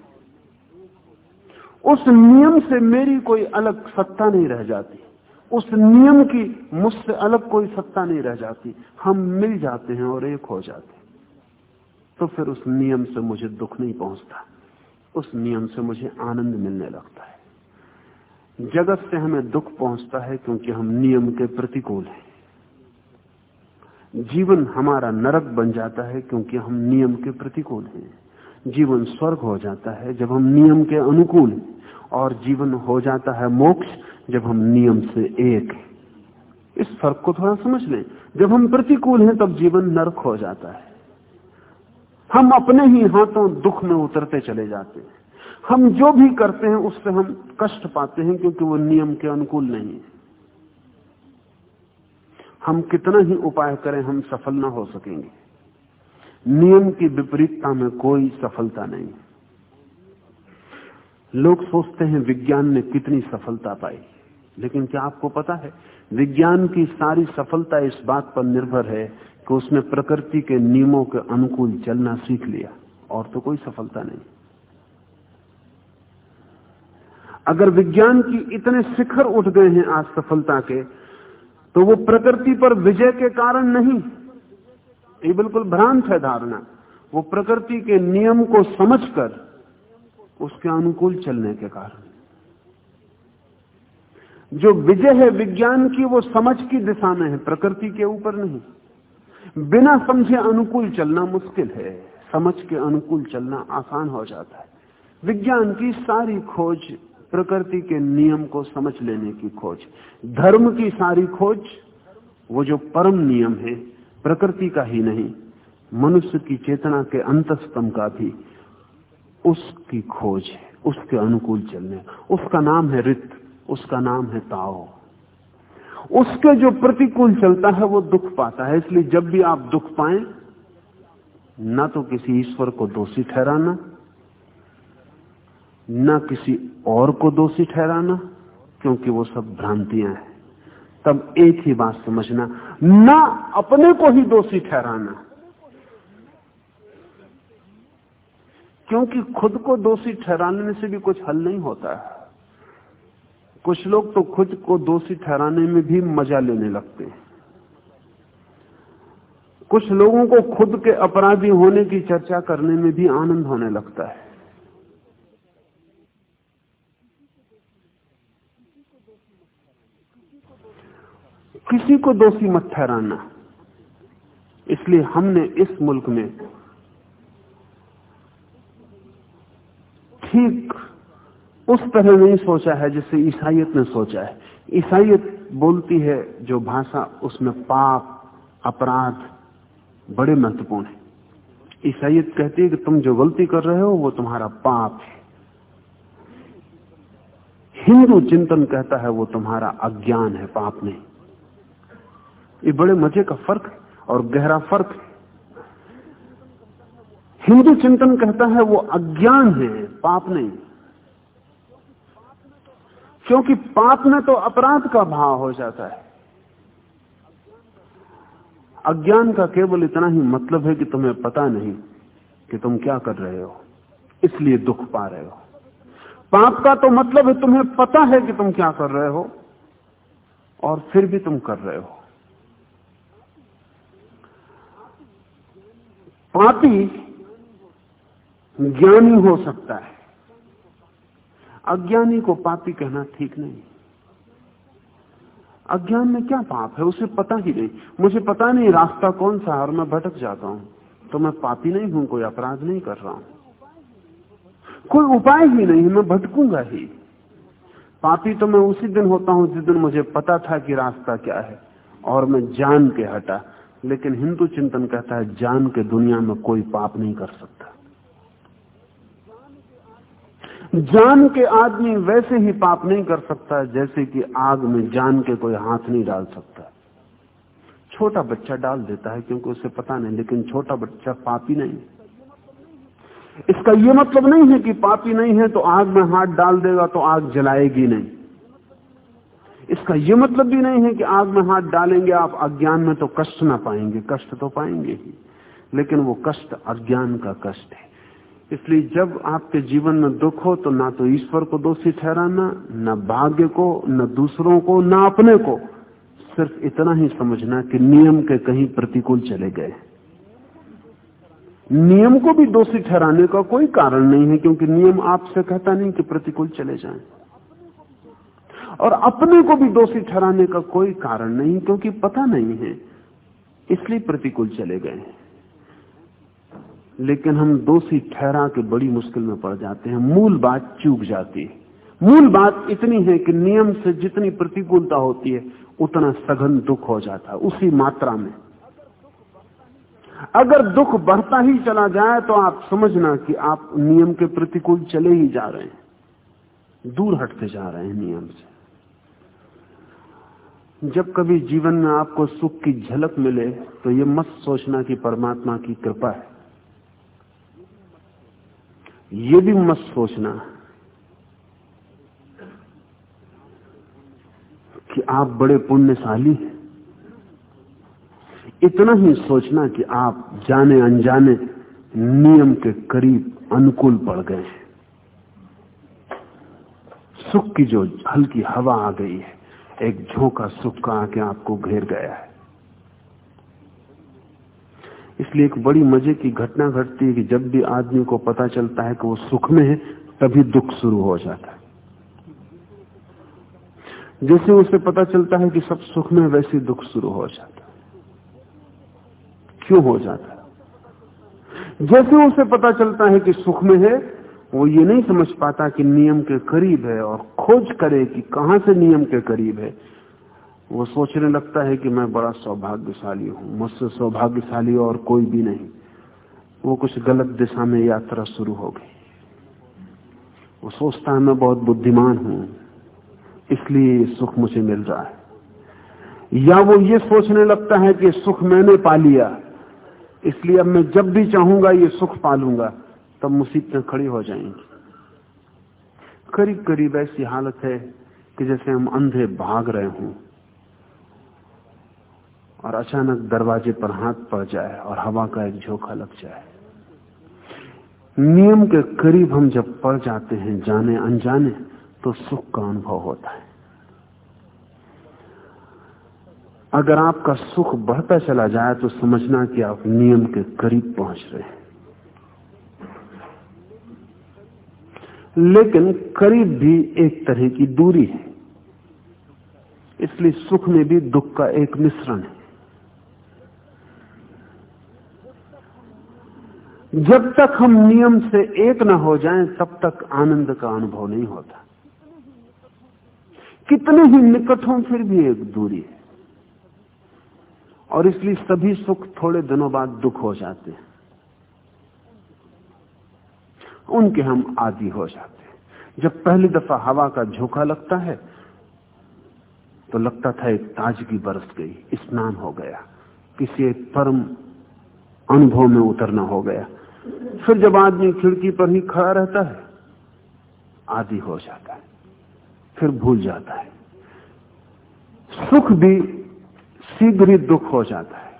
B: उस नियम से मेरी कोई अलग सत्ता नहीं रह जाती। उस नियम की मुझसे अलग कोई सत्ता नहीं रह जाती। हम मिल जाते हैं और एक हो जाते हैं। तो फिर उस नियम से मुझे दुख नहीं पहुँचता। उस नियम से मुझे आनंद मिलने लगता है। जगत से हमें दुख पहुँचता है क्योंकि हम नियम के प्रतिकूल हैं। जीवन हमारा नरक बन जाता है क्योंकि हम नियम के प्रतिकूल हैं। जीवन स्वर्ग हो जाता है जब हम नियम के अनुकूल और जीवन हो जाता है मोक्ष जब हम नियम से एक इस फ़र्क को थोड़ा समझ लें। जब हम प्रतिकूल हैं, तब जीवन नरक हो जाता है। हम अपने ही हाथों दुख में उतरते चले जाते हैं। हम जो भी करते हैं, उससे हम कष्ट पाते हैं क्योंकि वो नियम के अनुकूल नहीं है। हम कितना ही उपाय करें, हम सफल ना हो सकेंगे। नियम की विपरीतता में कोई सफलता नहीं। लोग सोचते हैं विज्ञान ने कितनी सफलता पाई, लेकिन क्या आपको पता है, विज्ञान की सारी सफलता इस बात पर निर्भर है कि उसने प्रकृति के नियमों के अनुकूल चलना सीख लिया, और तो कोई सफलता नहीं। अगर विज्ञान की इतने शिखर उठ गए हैं आज सफलता के तो वो प्रकृति पर विजय के कारण नहीं। ये बिल्कुल भ्रांत है धारणा। वो प्रकृति के नियम को समझकर उसके अनुकूल चलने के कारण। जो विजय है विज्ञान की, वो समझ की दिशा में है, प्रकृति के ऊपर नहीं। बिना समझे अनुकूल चलना मुश्किल है। समझ के अनुकूल चलना आसान हो जाता है। विज्ञान की सारी खोज प्रकृति के नियम को समझ लेने की खोज। धर्म की सारी खोज, वो जो परम नियम है, प्रकृति का ही नहीं, मनुष्य की चेतना के अंतस्तम का भी उसकी खोज है, उसके अनुकूल चलने। उसका नाम है रित, उसका नाम है ताओ। उसके जो प्रतिकूल चलता है, वो दुख पाता है। इसलिए जब भी आप दुख पाए, ना तो किसी ईश्वर को दोषी ठहराना न किसी और को दोषी ठहराना, क्योंकि वो सब भ्रांतियाँ हैं। तब एक ही बात समझना, न अपने को ही दोषी ठहराना। क्योंकि खुद को दोषी ठहराने से भी कुछ हल नहीं होता। है कुछ लोग तो खुद को दोषी ठहराने में भी मज़ा लेने लगते हैं। कुछ लोगों को खुद के अपराधी होने की चर्चा करने में भी आनंद होने लगता है। किसी को दोषी मत ठहराना। इसलिए हमने इस मुल्क में ठीक उस तरह नहीं सोचा है जिससे ईसाइत ने सोचा है। ईसाइत बोलती है, जो भाषा उसमें पाप, अपराध बड़े महत्वपूर्ण है। ईसाइत कहती है कि तुम जो गलती कर रहे हो, वो तुम्हारा पाप है। हिंदू चिंतन कहता है, वो तुम्हारा अज्ञान है, पाप नहीं। ये बड़े मज़े का फ़र्क और गहरा फ़र्क है। हिंदू चिंतन कहता है वो अज्ञान है, पाप नहीं। क्योंकि पाप में तो अपराध का भाव हो जाता है। अज्ञान का केवल इतना ही मतलब है कि तुम्हें पता नहीं कि तुम क्या कर रहे हो, इसलिए दुख पा रहे हो। पाप का तो मतलब है तुम्हें पता है कि तुम क्या कर रहे हो और फिर भी तुम कर रहे हो। पापी ज्ञानी हो सकता है। अज्ञानी को पापी कहना ठीक नहीं। अज्ञान में क्या पाप है, उसे पता ही नहीं। मुझे पता नहीं रास्ता कौन सा है और मैं भटक जाता हूँ। तो मैं पापी नहीं हूँ, कोई अपराध नहीं कर रहा हूँ। कोई उपाय ही नहीं मैं भटकूँगा ही। पापी तो मैं उसी दिन होता हूँ जिस दिन मुझे पता था कि रास्ता क्या है और मैं जान के हटा। लेकिन हिंदू चिंतन कहता है, जान के दुनिया में कोई पाप नहीं कर सकता। जान के आदमी वैसे ही पाप नहीं कर सकता, जैसे कि आग में जान के कोई हाथ नहीं डाल सकता। छोटा बच्चा डाल देता है, क्योंकि उसे पता नहीं, लेकिन छोटा बच्चा पापी नहीं। इसका यह मतलब नहीं है कि पापी नहीं है तो आग में हाथ डाल देगा तो आग जलाएगी नहीं। इसका यह मतलब भी नहीं है कि आग में हाथ डालेंगे आप, अज्ञान में तो कष्ट ना पाएँगे, कष्ट तो पाएँगे ही। लेकिन वो कष्ट अज्ञान का कष्ट है। इसलिए जब आपके जीवन में दुख हो तो ना तो ईश्वर को दोषी ठहराना, न भाग्य को, न दूसरों को, न अपने को। सिर्फ़ इतना ही समझना कि नियम के कहीं प्रतिकूल चले गए। नियम को भी दोषी ठहराने का कोई कारण नहीं है, क्योंकि नियम आपसे कहता नहीं कि प्रतिकूल चले जाएँ। और अपने को भी दोषी ठहराने का कोई कारण नहीं, क्योंकि पता नहीं है। इसलिए प्रतिकूल चले गए लेकिन हम दोषी ठहरा के बड़ी मुश्किल में पड़ जाते हैं। मूल बात चूक जाती है। मूल बात इतनी है कि नियम से जितनी प्रतिकूलता होती है, उतना सघन दुख हो जाता है, उसी मात्रा में। अगर दुख बढ़ता ही चला जाए तो आप समझना कि आप नियम के प्रतिकूल चले ही जा रहे हैं। दूर हटते जा रहे हैं नियम से। जब कभी जीवन में आपको सुख की झलक मिले तो ये मत सोचना कि परमात्मा की कृपा है। ये भी मत सोचना कि आप बड़े पुण्यशाली हैं। इतना ही सोचना कि आप जाने अनजाने नियम के करीब अनुकूल पड़ गए हैं। सुख की जो हल्की हवा आ गई है एक झोंका सुख का आके आपको घेर गया है। इसलिए एक बड़ी मज़े की घटना घटती है कि जब भी आदमी को पता चलता है कि वो सुख में है, तभी दुख शुरू हो जाता है। जैसे उसे पता चलता है कि सब सुख में वैसे दुख शुरू हो जाता है। क्यों हो जाता है? जैसे उसे पता चलता है कि सुख में है वो ये नहीं समझ पाता कि नियम के करीब है और खोज करे कि कहाँ से नियम के करीब है। वो सोचने लगता है कि मैं बड़ा सौभाग्यशाली हूँ, मुझसे सौभाग्यशाली और कोई भी नहीं। वो कुछ गलत दिशा में यात्रा शुरू हो गई। वो सोचता है मैं बहुत बुद्धिमान हूँ, इसलिए सुख मुझे मिल रहा है। या वो ये सोचने लगता है कि सुख मैंने पा लिया, इसलिए अब मैं जब भी चाहूँगा ये सुख पालूँगा तब मुसीबतें खड़ी हो जाएँगी। करीब करीब ऐसी हालत है कि जैसे हम अंधे भाग रहे हों और अचानक दरवाजे पर हाथ पड़ जाए और हवा का एक झोंका लग जाए। नियम के करीब हम जब पड़ जाते हैं जाने अनजाने तो सुख का अनुभव होता है। अगर आपका सुख बढ़ता चला जाए तो समझना कि आप नियम के करीब पहुँच रहे हैं। लेकिन करीब भी एक तरह की दूरी है। इसलिए सुख में भी दुख का एक मिश्रण है। जब तक हम नियम से एक न हो जाएँ, तब तक आनंद का अनुभव नहीं होता। कितने ही निकट हों, फिर भी एक दूरी है। और इसलिए सभी सुख थोड़े दिनों बाद दुख हो जाते हैं। उनके हम आदि हो जाते हैं। जब पहली दफ़ा हवा का झोंका लगता है तो लगता था एक ताजगी बरस गई, स्नान हो गया। किसी एक परम अनुभव में उतरना हो गया। फिर जब आदमी खिड़की पर ही खड़ा रहता है, आदि हो जाता है, फिर भूल जाता है। सुख भी शीघ्र ही दुख हो जाता है।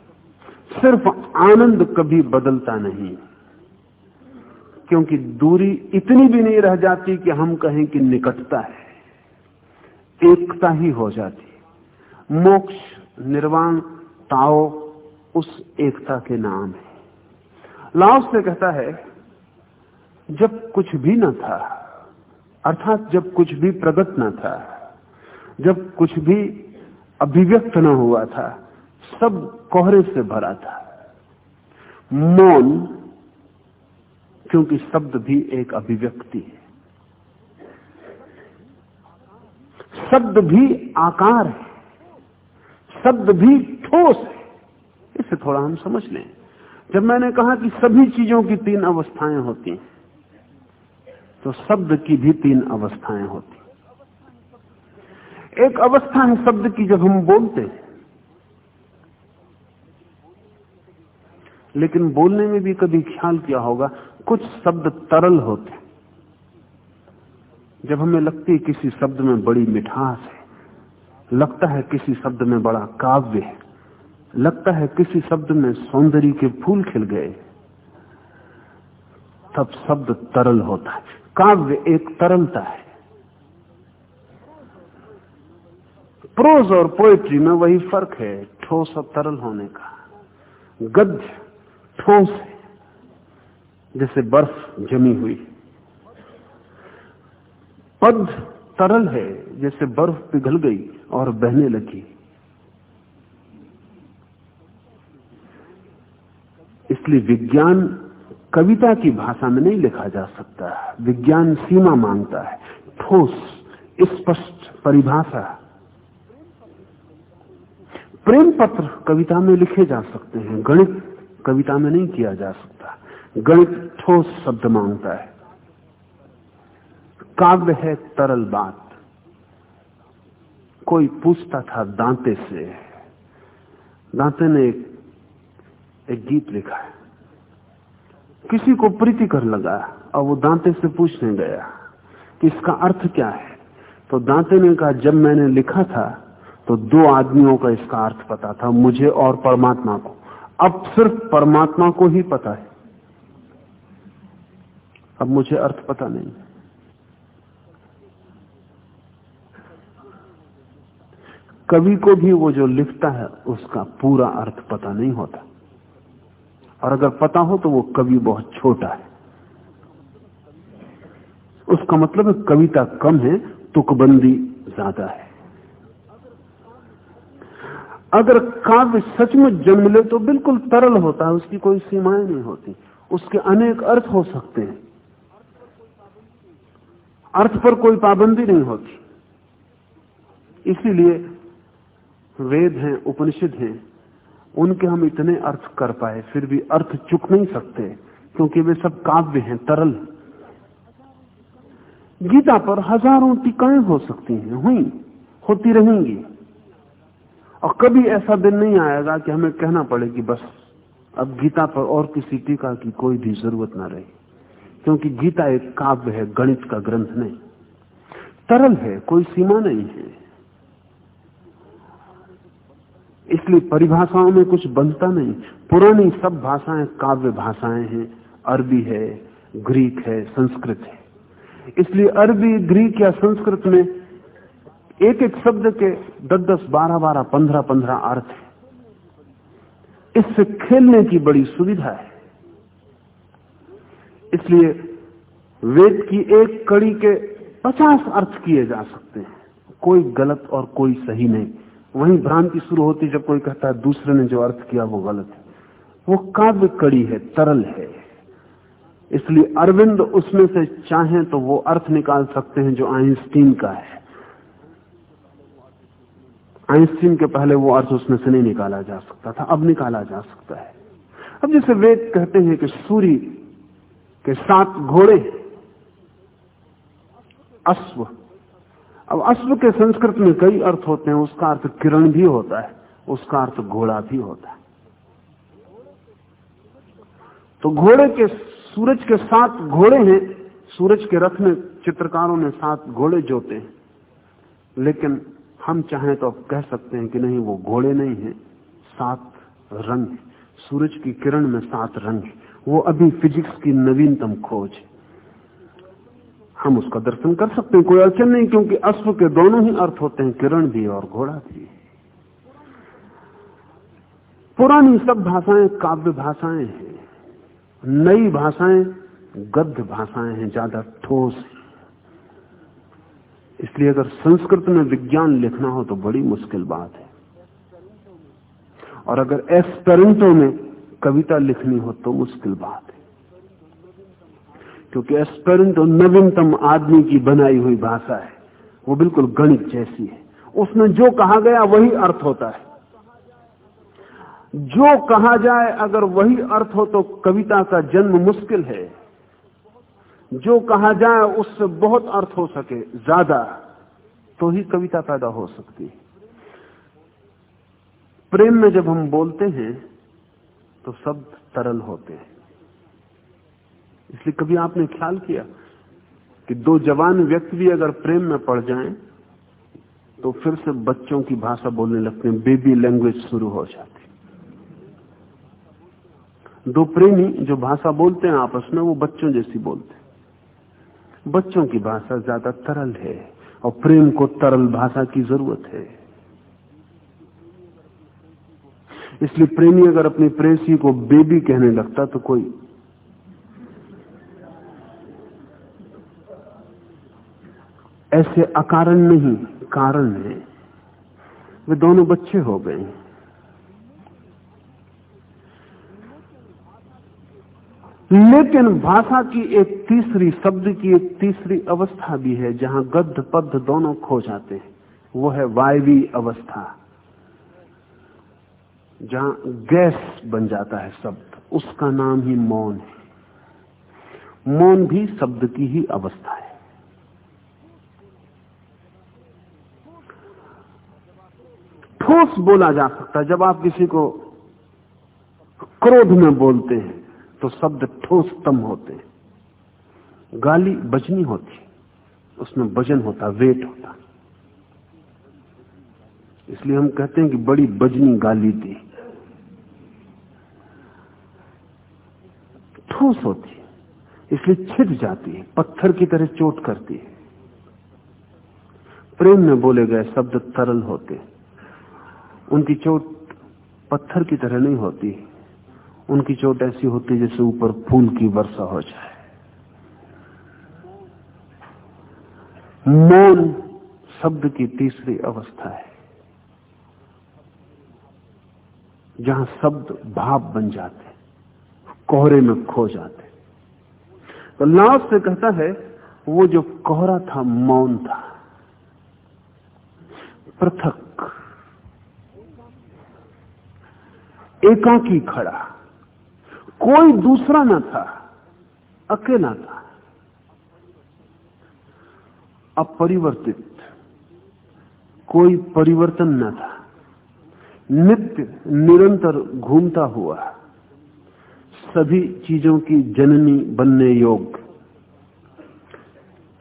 B: सिर्फ़ आनंद कभी बदलता नहीं। क्योंकि दूरी इतनी भी नहीं रह जाती कि हम कहें कि निकटता है। एकता ही हो जाती। मोक्ष, निर्वाण, ताओ, उस एकता के नाम है। लाओस से कहता है, जब कुछ भी न था, अर्थात जब कुछ भी प्रगट न था, जब कुछ भी अभिव्यक्त न हुआ था, सब कोहरे से भरा था। मौन क्योंकि शब्द भी एक अभिव्यक्ति है। शब्द भी आकार है। शब्द भी ठोस है। इसे थोड़ा हम समझ लें। जब मैंने कहा कि सभी चीज़ों की तीन अवस्थाएँ होती हैं तो शब्द की भी तीन अवस्थाएँ होती एक अवस्था है शब्द की जब हम बोलते हैं। लेकिन बोलने में भी कभी ख्याल किया होगा कुछ शब्द तरल होते जब हमें लगती है किसी शब्द में बड़ी मिठास है, लगता है किसी शब्द में बड़ा काव्य है, लगता है किसी शब्द में सौंदर्य के फूल खिल गए, तब शब्द तरल होता है। काव्य एक तरलता है। प्रोज और पोएट्री में वही फ़र्क है, ठोस और तरल होने का। गद्य ठोस है। जैसे बर्फ़ जमी हुई। पद तरल है जैसे बर्फ़ पिघल गई और बहने लगी। इसलिए विज्ञान कविता की भाषा में नहीं लिखा जा सकता। विज्ञान सीमा माँगता है। ठोस, स्पष्ट परिभाषा। प्रेम पत्र कविता में लिखे जा सकते हैं। गणित कविता में नहीं किया जा सकता। गणित ठोस शब्द माँगता है। काव्य है तरल बात। कोई पूछता था दांते से। दांते ने एक एक गीत लिखा है। किसी को प्रीति कर लगा और वो दांते से पूछने गया कि इसका अर्थ क्या है। तो दांते ने कहा, जब मैंने लिखा था तो दो आदमियों का इसका अर्थ पता था, मुझे और परमात्मा को। अब सिर्फ़ परमात्मा को ही पता है। अब मुझे अर्थ पता नहीं। कवि को भी वो जो लिखता है, उसका पूरा अर्थ पता नहीं होता। और अगर पता हो तो वो कवि बहुत छोटा है। उसका मतलब है, कविता कम है, तुकबंदी ज़्यादा है। अगर काव्य सचमुच जन्म ले तो बिल्कुल तरल होता है, उसकी कोई सीमाएँ नहीं होती। उसके अनेक अर्थ हो सकते हैं। अर्थ पर कोई पाबंदी नहीं होती। इसीलिए वेद हैं, उपनिषद हैं, उनके हम इतने अर्थ कर पाए, फिर भी अर्थ चुक नहीं सकते, क्योंकि वे सब काव्य हैं, तरल। गीता पर हज़ारों टीकाएँ हो सकती हैं, हुई, होती रहेंगी। और कभी ऐसा दिन नहीं आएगा कि हमें कहना पड़े कि बस, अब गीता पर और किसी टीका की कोई भी ज़रूरत ना रही। क्योंकि गीता एक काव्य है, गणित का ग्रंथ नहीं। तरल है, कोई सीमा नहीं है। इसलिए परिभाषाओं में कुछ बनता नहीं। पुरानी सब भाषाएँ काव्य भाषाएँ हैं। अरबी है, ग्रीक है, संस्कृत है। इसलिए अरबी, ग्रीक या संस्कृत में एक एक शब्द के दस दस बारह बारह पंद्रह पंद्रह अर्थ है। इससे खेलने की बड़ी सुविधा है। इसलिए वेद की एक कड़ी के पचास अर्थ किए जा सकते हैं। कोई गलत और कोई सही नहीं। वहीं भ्रांति शुरू होती जब कोई कहता है, दूसरे ने जो अर्थ किया वो गलत है। वो काव्य कड़ी है, तरल है। इसलिए अरविंद उसमें से चाहें तो वो अर्थ निकाल सकते हैं जो आइंस्टीन का है। आइंस्टीन के पहले वो अर्थ उसमें से नहीं निकाला जा सकता था, अब निकाला जा सकता है। अब जैसे वेद कहते हैं कि सूर्य के सात घोड़े अश्व। अब अश्व के संस्कृत में कई अर्थ होते हैं, उसका अर्थ किरण भी होता है, उसका अर्थ घोड़ा भी होता है। तो घोड़े के, सूरज के सात घोड़े हैं, सूरज के रथ में चित्रकारों ने सात घोड़े जोते हैं। लेकिन हम चाहें तो अब कह सकते हैं कि नहीं, वो घोड़े नहीं है, सात रंग सूरज की किरण में सात रंग है। वो अभी फिजिक्स की नवीनतम खोज है। हम उसका दर्शन कर सकते हैं, कोई अड़चन नहीं, क्योंकि अश्व के दोनों ही अर्थ होते हैं, किरण भी और घोड़ा भी। पुरानी सब भाषाएँ काव्य भाषाएँ हैं, नई भाषाएँ गद्य भाषाएँ हैं, ज़्यादा ठोस इसलिए अगर संस्कृत में विज्ञान लिखना हो तो बड़ी मुश्किल बात है। और अगर एस्पेरेंटो में कविता लिखनी हो तो मुश्किल बात है। क्योंकि एस्पेरेंटो नवीनतम आदमी की बनाई हुई भाषा है, वो बिल्कुल गणित जैसी है। उसमें जो कहा गया वही अर्थ होता है। जो कहा जाए अगर वही अर्थ हो तो कविता का जन्म मुश्किल है। जो कहा जाए उससे बहुत अर्थ हो सके, ज़्यादा तो ही कविता पैदा हो सकती है। प्रेम में जब हम बोलते हैं तो शब्द तरल होते हैं। इसलिए कभी आपने ख्याल किया कि दो जवान व्यक्ति भी अगर प्रेम में पड़ जाएँ तो फिर से बच्चों की भाषा बोलने लगते हैं, बेबी लैंग्वेज शुरू हो जाती दो प्रेमी जो भाषा बोलते हैं आपस में, वो बच्चों जैसी बोलते हैं। बच्चों की भाषा ज़्यादा तरल है और प्रेम को तरल भाषा की ज़रूरत है। इसलिए प्रेमी अगर अपनी प्रेसी को बेबी कहने लगता तो कोई ऐसे अकारण नहीं, कारण है। वे दोनों बच्चे हो गए। लेकिन भाषा की एक तीसरी, शब्द की एक तीसरी अवस्था भी है जहाँ गद्ध पद्ध दोनों खो जाते हैं। वो है वायवी अवस्था। जहाँ गैस बन जाता है शब्द, उसका नाम ही मौन है। मौन भी शब्द की ही अवस्था है। ठोस बोला जा सकता है। जब आप किसी को क्रोध में बोलते हैं तो शब्द ठोसतम होते हैं। गाली बजनी होती उसमें वज़न होता, वेट होता। इसलिए हम कहते हैं कि बड़ी बजनी गाली दी। ठोस होती है, इसलिए छिद जाती है, पत्थर की तरह चोट करती है। प्रेम में बोले गए शब्द तरल होते उनकी चोट पत्थर की तरह नहीं होती। उनकी चोट ऐसी होती है जैसे ऊपर फूल की वर्षा हो जाए। मौन शब्द की तीसरी अवस्था है, जहाँ शब्द भाव बन जाते कोहरे में खो जाते तो लाभ से कहता है, वो जो कोहरा था, मौन था। पृथक। एकाकी खड़ा। कोई दूसरा न था। अकेला था। अपरिवर्तित। कोई परिवर्तन न था। नित्य, निरंतर घूमता हुआ। सभी चीज़ों की जननी बनने योग।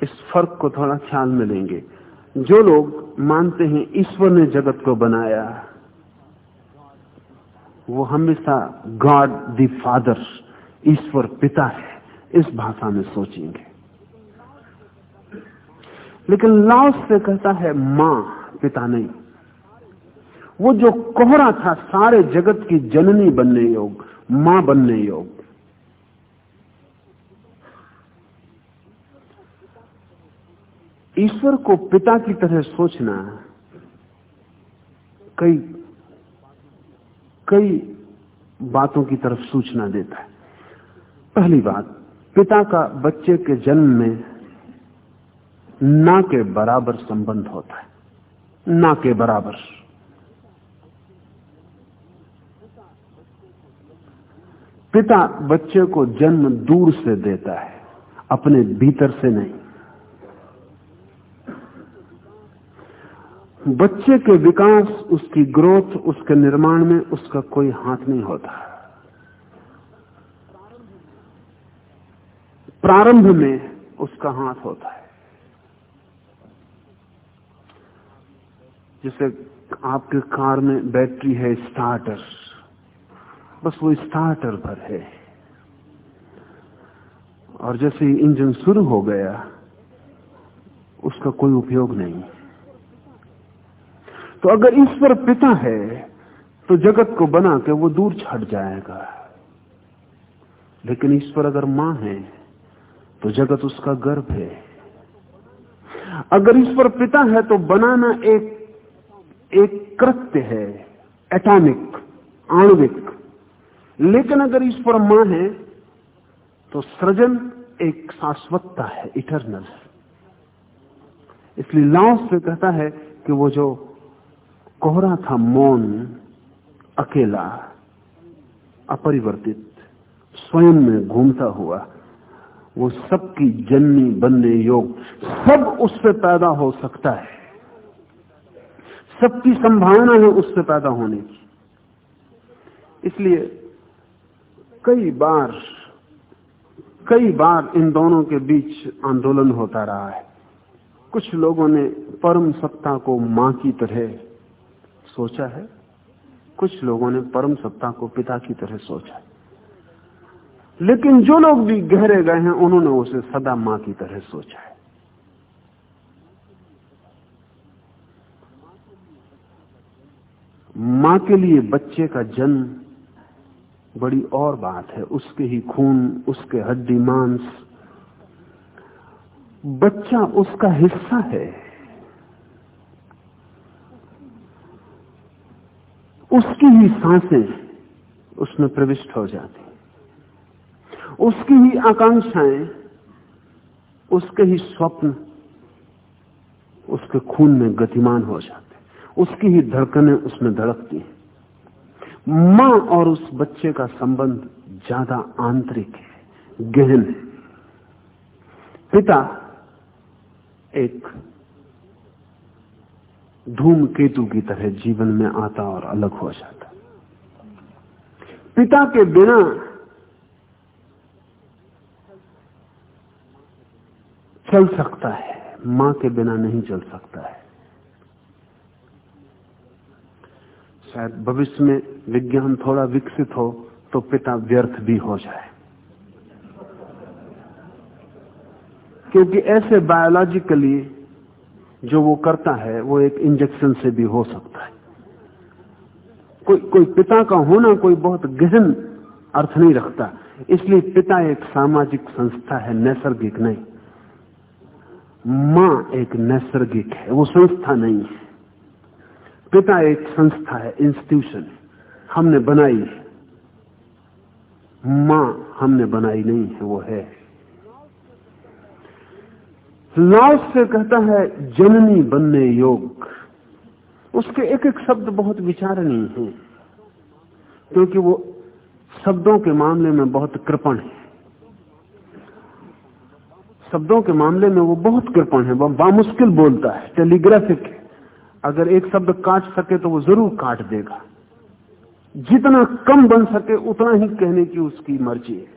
B: इस फ़र्क को थोड़ा ख्याल में लेंगे। जो लोग मानते हैं ईश्वर ने जगत को बनाया, वो हमेशा गॉड द फादर ईश्वर पिता है, इस भाषा में सोचेंगे। लेकिन लाओस से कहता है, माँ पिता नहीं। वो जो कोहरा था, सारे जगत की जननी बनने योग। माँ बनने योग ईश्वर को पिता की तरह सोचना कई कई बातों की तरफ़ सूचना देता है। पहली बात, पिता का बच्चे के जन्म में ना के बराबर संबंध होता है, ना के बराबर। पिता बच्चे को जन्म दूर से देता है, अपने भीतर से नहीं। बच्चे के विकास, उसकी ग्रोथ, उसके निर्माण में उसका कोई हाथ नहीं होता। प्रारंभ में उसका हाथ होता है। जैसे आपके कार में बैटरी है स्टार्टर। बस वो स्टार्टर पर है। और जैसे इंजन शुरू हो गया, उसका कोई उपयोग नहीं। तो अगर ईश्वर पिता है तो जगत को बना के वो दूर छट जाएगा। लेकिन ईश्वर अगर माँ है तो जगत उसका गर्भ है। अगर ईश्वर पिता है तो बनाना एक एक कृत्य है, एटॉमिक, आणविक। लेकिन अगर ईश्वर माँ है तो सृजन एक शाश्वतता है इटरनल इसलिए लाओस से कहता है कि वो जो कोहरा था मौन, अकेला, अपरिवर्तित, स्वयं में घूमता हुआ, वो सबकी जन्मी बनने योग सब उससे पैदा हो सकता है। सबकी संभावना है उससे पैदा होने की। इसलिए कई बार कई बार इन दोनों के बीच आंदोलन होता रहा है। कुछ लोगों ने परम सत्ता को माँ की तरह सोचा है। कुछ लोगों ने परम सत्ता को पिता की तरह सोचा है। लेकिन जो लोग भी गहरे गए हैं, उन्होंने उसे सदा माँ की तरह सोचा है। माँ के लिए बच्चे का जन्म बड़ी और बात है, उसके ही खून, उसके हड्डी मांस। बच्चा उसका हिस्सा है। उसकी ही साँसें उसमें प्रविष्ट हो जाती उसकी ही आकांक्षाएँ, उसके ही स्वप्न, उसके खून में गतिमान हो जाते उसकी ही धड़कनें उसमें धड़कती माँ और उस बच्चे का संबंध ज़्यादा आंतरिक है, गहन है। पिता एक धूम केतु की तरह जीवन में आता और अलग हो जाता। पिता के बिना चल सकता है, माँ के बिना नहीं चल सकता है। शायद भविष्य में विज्ञान थोड़ा विकसित हो तो पिता व्यर्थ भी हो जाए। क्योंकि ऐसे बायोलॉजिकली जो वो करता है, वो एक इंजेक्शन से भी हो सकता है। कोई कोई पिता का होना कोई बहुत गहन अर्थ नहीं रखता। इसलिए पिता एक सामाजिक संस्था है, नैसर्गिक नहीं। माँ एक नैसर्गिक है, वो संस्था नहीं है। पिता एक संस्था है इंस्टीट्यूशन हमने बनाई माँ हमने बनाई नहीं है, वो है। लाओस से कहता है, जननी बनने योग उसके एक एक शब्द बहुत विचारणीय है, क्योंकि वो शब्दों के मामले में बहुत कृपण है। शब्दों के मामले में वो बहुत कृपण है वह बामुश्किल बोलता है, टेलीग्राफिक है। अगर एक शब्द काट सके तो वो ज़रूर काट देगा। जितना कम बन सके, उतना ही कहने की उसकी मर्ज़ी है।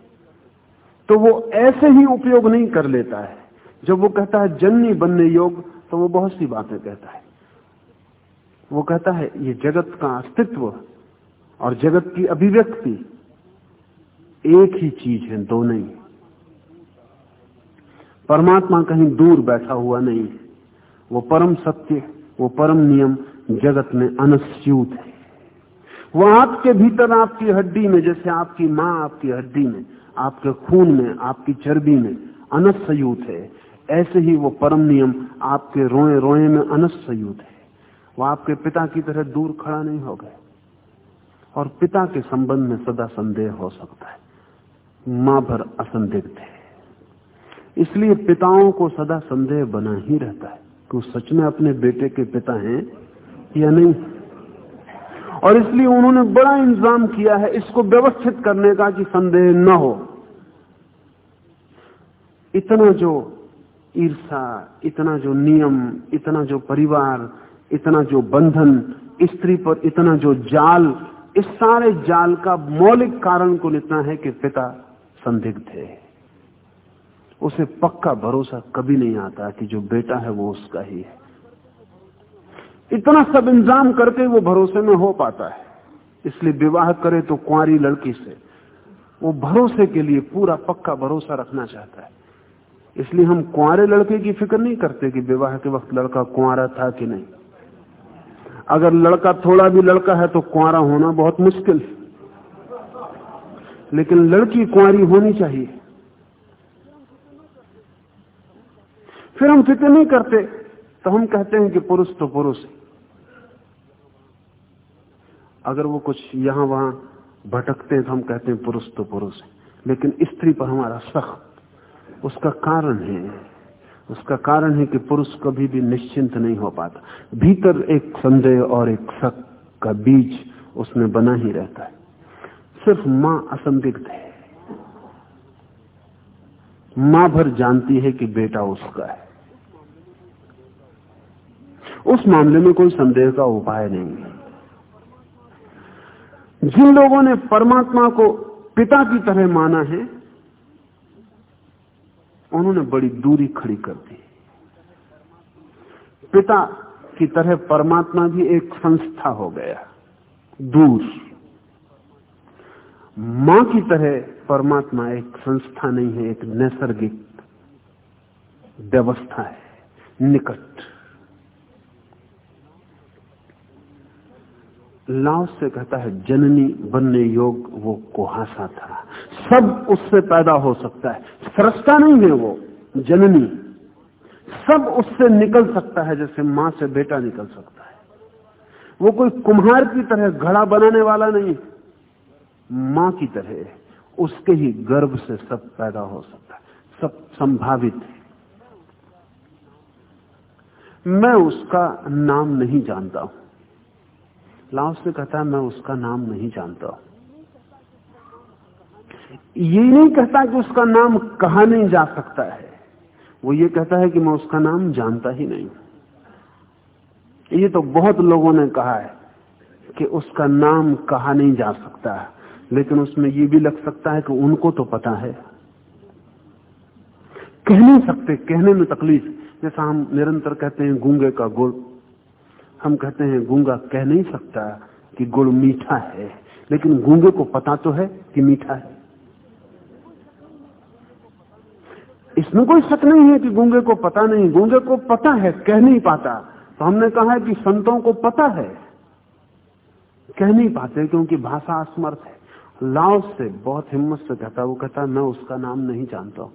B: तो वो ऐसे ही उपयोग नहीं कर लेता है। जब वो कहता है, जननी बनने योग तो वो बहुत सी बातें कहता है। वो कहता है, ये जगत का अस्तित्व और जगत की अभिव्यक्ति एक ही चीज़ है, दो नहीं। परमात्मा कहीं दूर बैठा हुआ नहीं है। वो परम सत्य वो परम नियम जगत में अनस्यूत है। वो आपके भीतर आपकी हड्डी में, जैसे आपकी माँ आपकी हड्डी में, आपके खून में, आपकी चर्बी में अनस्यूत है। ऐसे ही वो परम नियम आपके रोए रोए में अनसयुत है। वो आपके पिता की तरह दूर खड़ा नहीं हो गए और पिता के संबंध में सदा संदेह हो सकता है। माँ भर असंदिग्ध है। इसलिए पिताओं को सदा संदेह बना ही रहता है। कि वो सच में अपने बेटे के पिता हैं या नहीं? और इसलिए उन्होंने बड़ा इंतज़ाम किया है इसको व्यवस्थित करने का कि संदेह न हो। इतना जो ईर्षा इतना जो नियम, इतना जो परिवार, इतना जो बंधन, स्त्री पर इतना जो जाल, इस सारे जाल का मौलिक कारण को इतना है कि पिता संदिग्ध है। उसे पक्का भरोसा कभी नहीं आता कि जो बेटा है वो उसका ही है। इतना सब इंतज़ाम करके वो भरोसे में हो पाता है। इसलिए विवाह करे तो कुंवारी लड़की से वो भरोसे के लिए पूरा पक्का भरोसा रखना चाहता है। इसलिए हम कुंवारे लड़के की फ़िक्र नहीं करते कि विवाह के वक्त लड़का कुंवारा था कि नहीं। अगर लड़का थोड़ा भी लड़का है तो कुंवारा होना बहुत मुश्किल लेकिन लड़की कुंवारी होनी चाहिए। फिर हम फ़िक्र नहीं करते। तो हम कहते हैं कि पुरुष तो पुरुष अगर वो कुछ यहाँ वहाँ भटकते हैं तो हम कहते हैं पुरुष तो पुरुष है। लेकिन स्त्री पर हमारा सख्त, उसका कारण है, उसका कारण है कि पुरुष कभी भी निश्चिंत नहीं हो पाता। भीतर एक संदेह और एक शक का बीज उसमें बना ही रहता है। सिर्फ़ माँ असंदिग्ध है। माँ भर जानती है कि बेटा उसका है। उस मामले में कोई संदेह का उपाय नहीं है। जिन लोगों ने परमात्मा को पिता की तरह माना है, उन्होंने बड़ी दूरी खड़ी कर दी। पिता की तरह परमात्मा भी एक संस्था हो गया, दूर। माँ की तरह परमात्मा एक संस्था नहीं है, एक नैसर्गिक व्यवस्था है, निकट। लाव से कहता है, जननी बनने योग वो कुहासा था। सब उससे पैदा हो सकता है। सृष्टा नहीं है वो, जननी। सब उससे निकल सकता है, जैसे माँ से बेटा निकल सकता है। वो कोई कुम्हार की तरह घड़ा बनाने वाला नहीं माँ की तरह उसके ही गर्भ से सब पैदा हो सकता है। सब संभावित है। मैं उसका नाम नहीं जानता हूँ। लाओ से कहता मैं उसका नाम नहीं जानता। ये नहीं कहता कि उसका नाम कहा नहीं जा सकता है। वो ये कहता है कि मैं उसका नाम जानता ही नहीं। ये तो बहुत लोगों ने कहा है कि उसका नाम कहा नहीं जा सकता है। लेकिन उसमें ये भी लग सकता है कि उनको तो पता है। कह नहीं सकते, कहने में तकलीफ़। जैसा हम निरंतर कहते हैं, गूँगे का गुड़। हम कहते हैं गूँगा कह नहीं सकता कि गुड़ मीठा है, लेकिन गूँगे को पता तो है कि मीठा है। इसमें कोई शक नहीं है कि गूँगे को पता नहीं। गूँगे को पता है, कह नहीं पाता। तो हमने कहा है कि संतों को पता है, कह नहीं पाते क्योंकि भाषा असमर्थ है। लाओ से बहुत हिम्मत से कहता, वो कहता, मैं उसका नाम नहीं जानता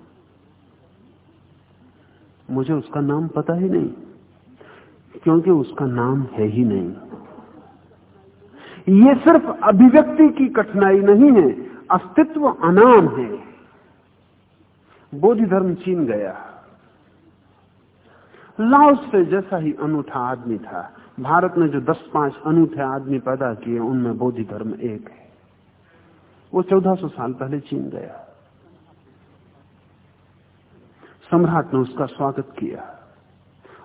B: मुझे उसका नाम पता ही नहीं। क्योंकि उसका नाम है ही नहीं। ये सिर्फ़ अभिव्यक्ति की कठिनाई नहीं है, अस्तित्व अनाम है। बोधि धर्म चीन गया। लाओस से जैसा ही अनूठा आदमी था, भारत ने जो दस पाँच अनूठे आदमी पैदा किए, उनमें बोधि धर्म एक है। वो चौदह सौ साल पहले चीन गया। सम्राट ने उसका स्वागत किया।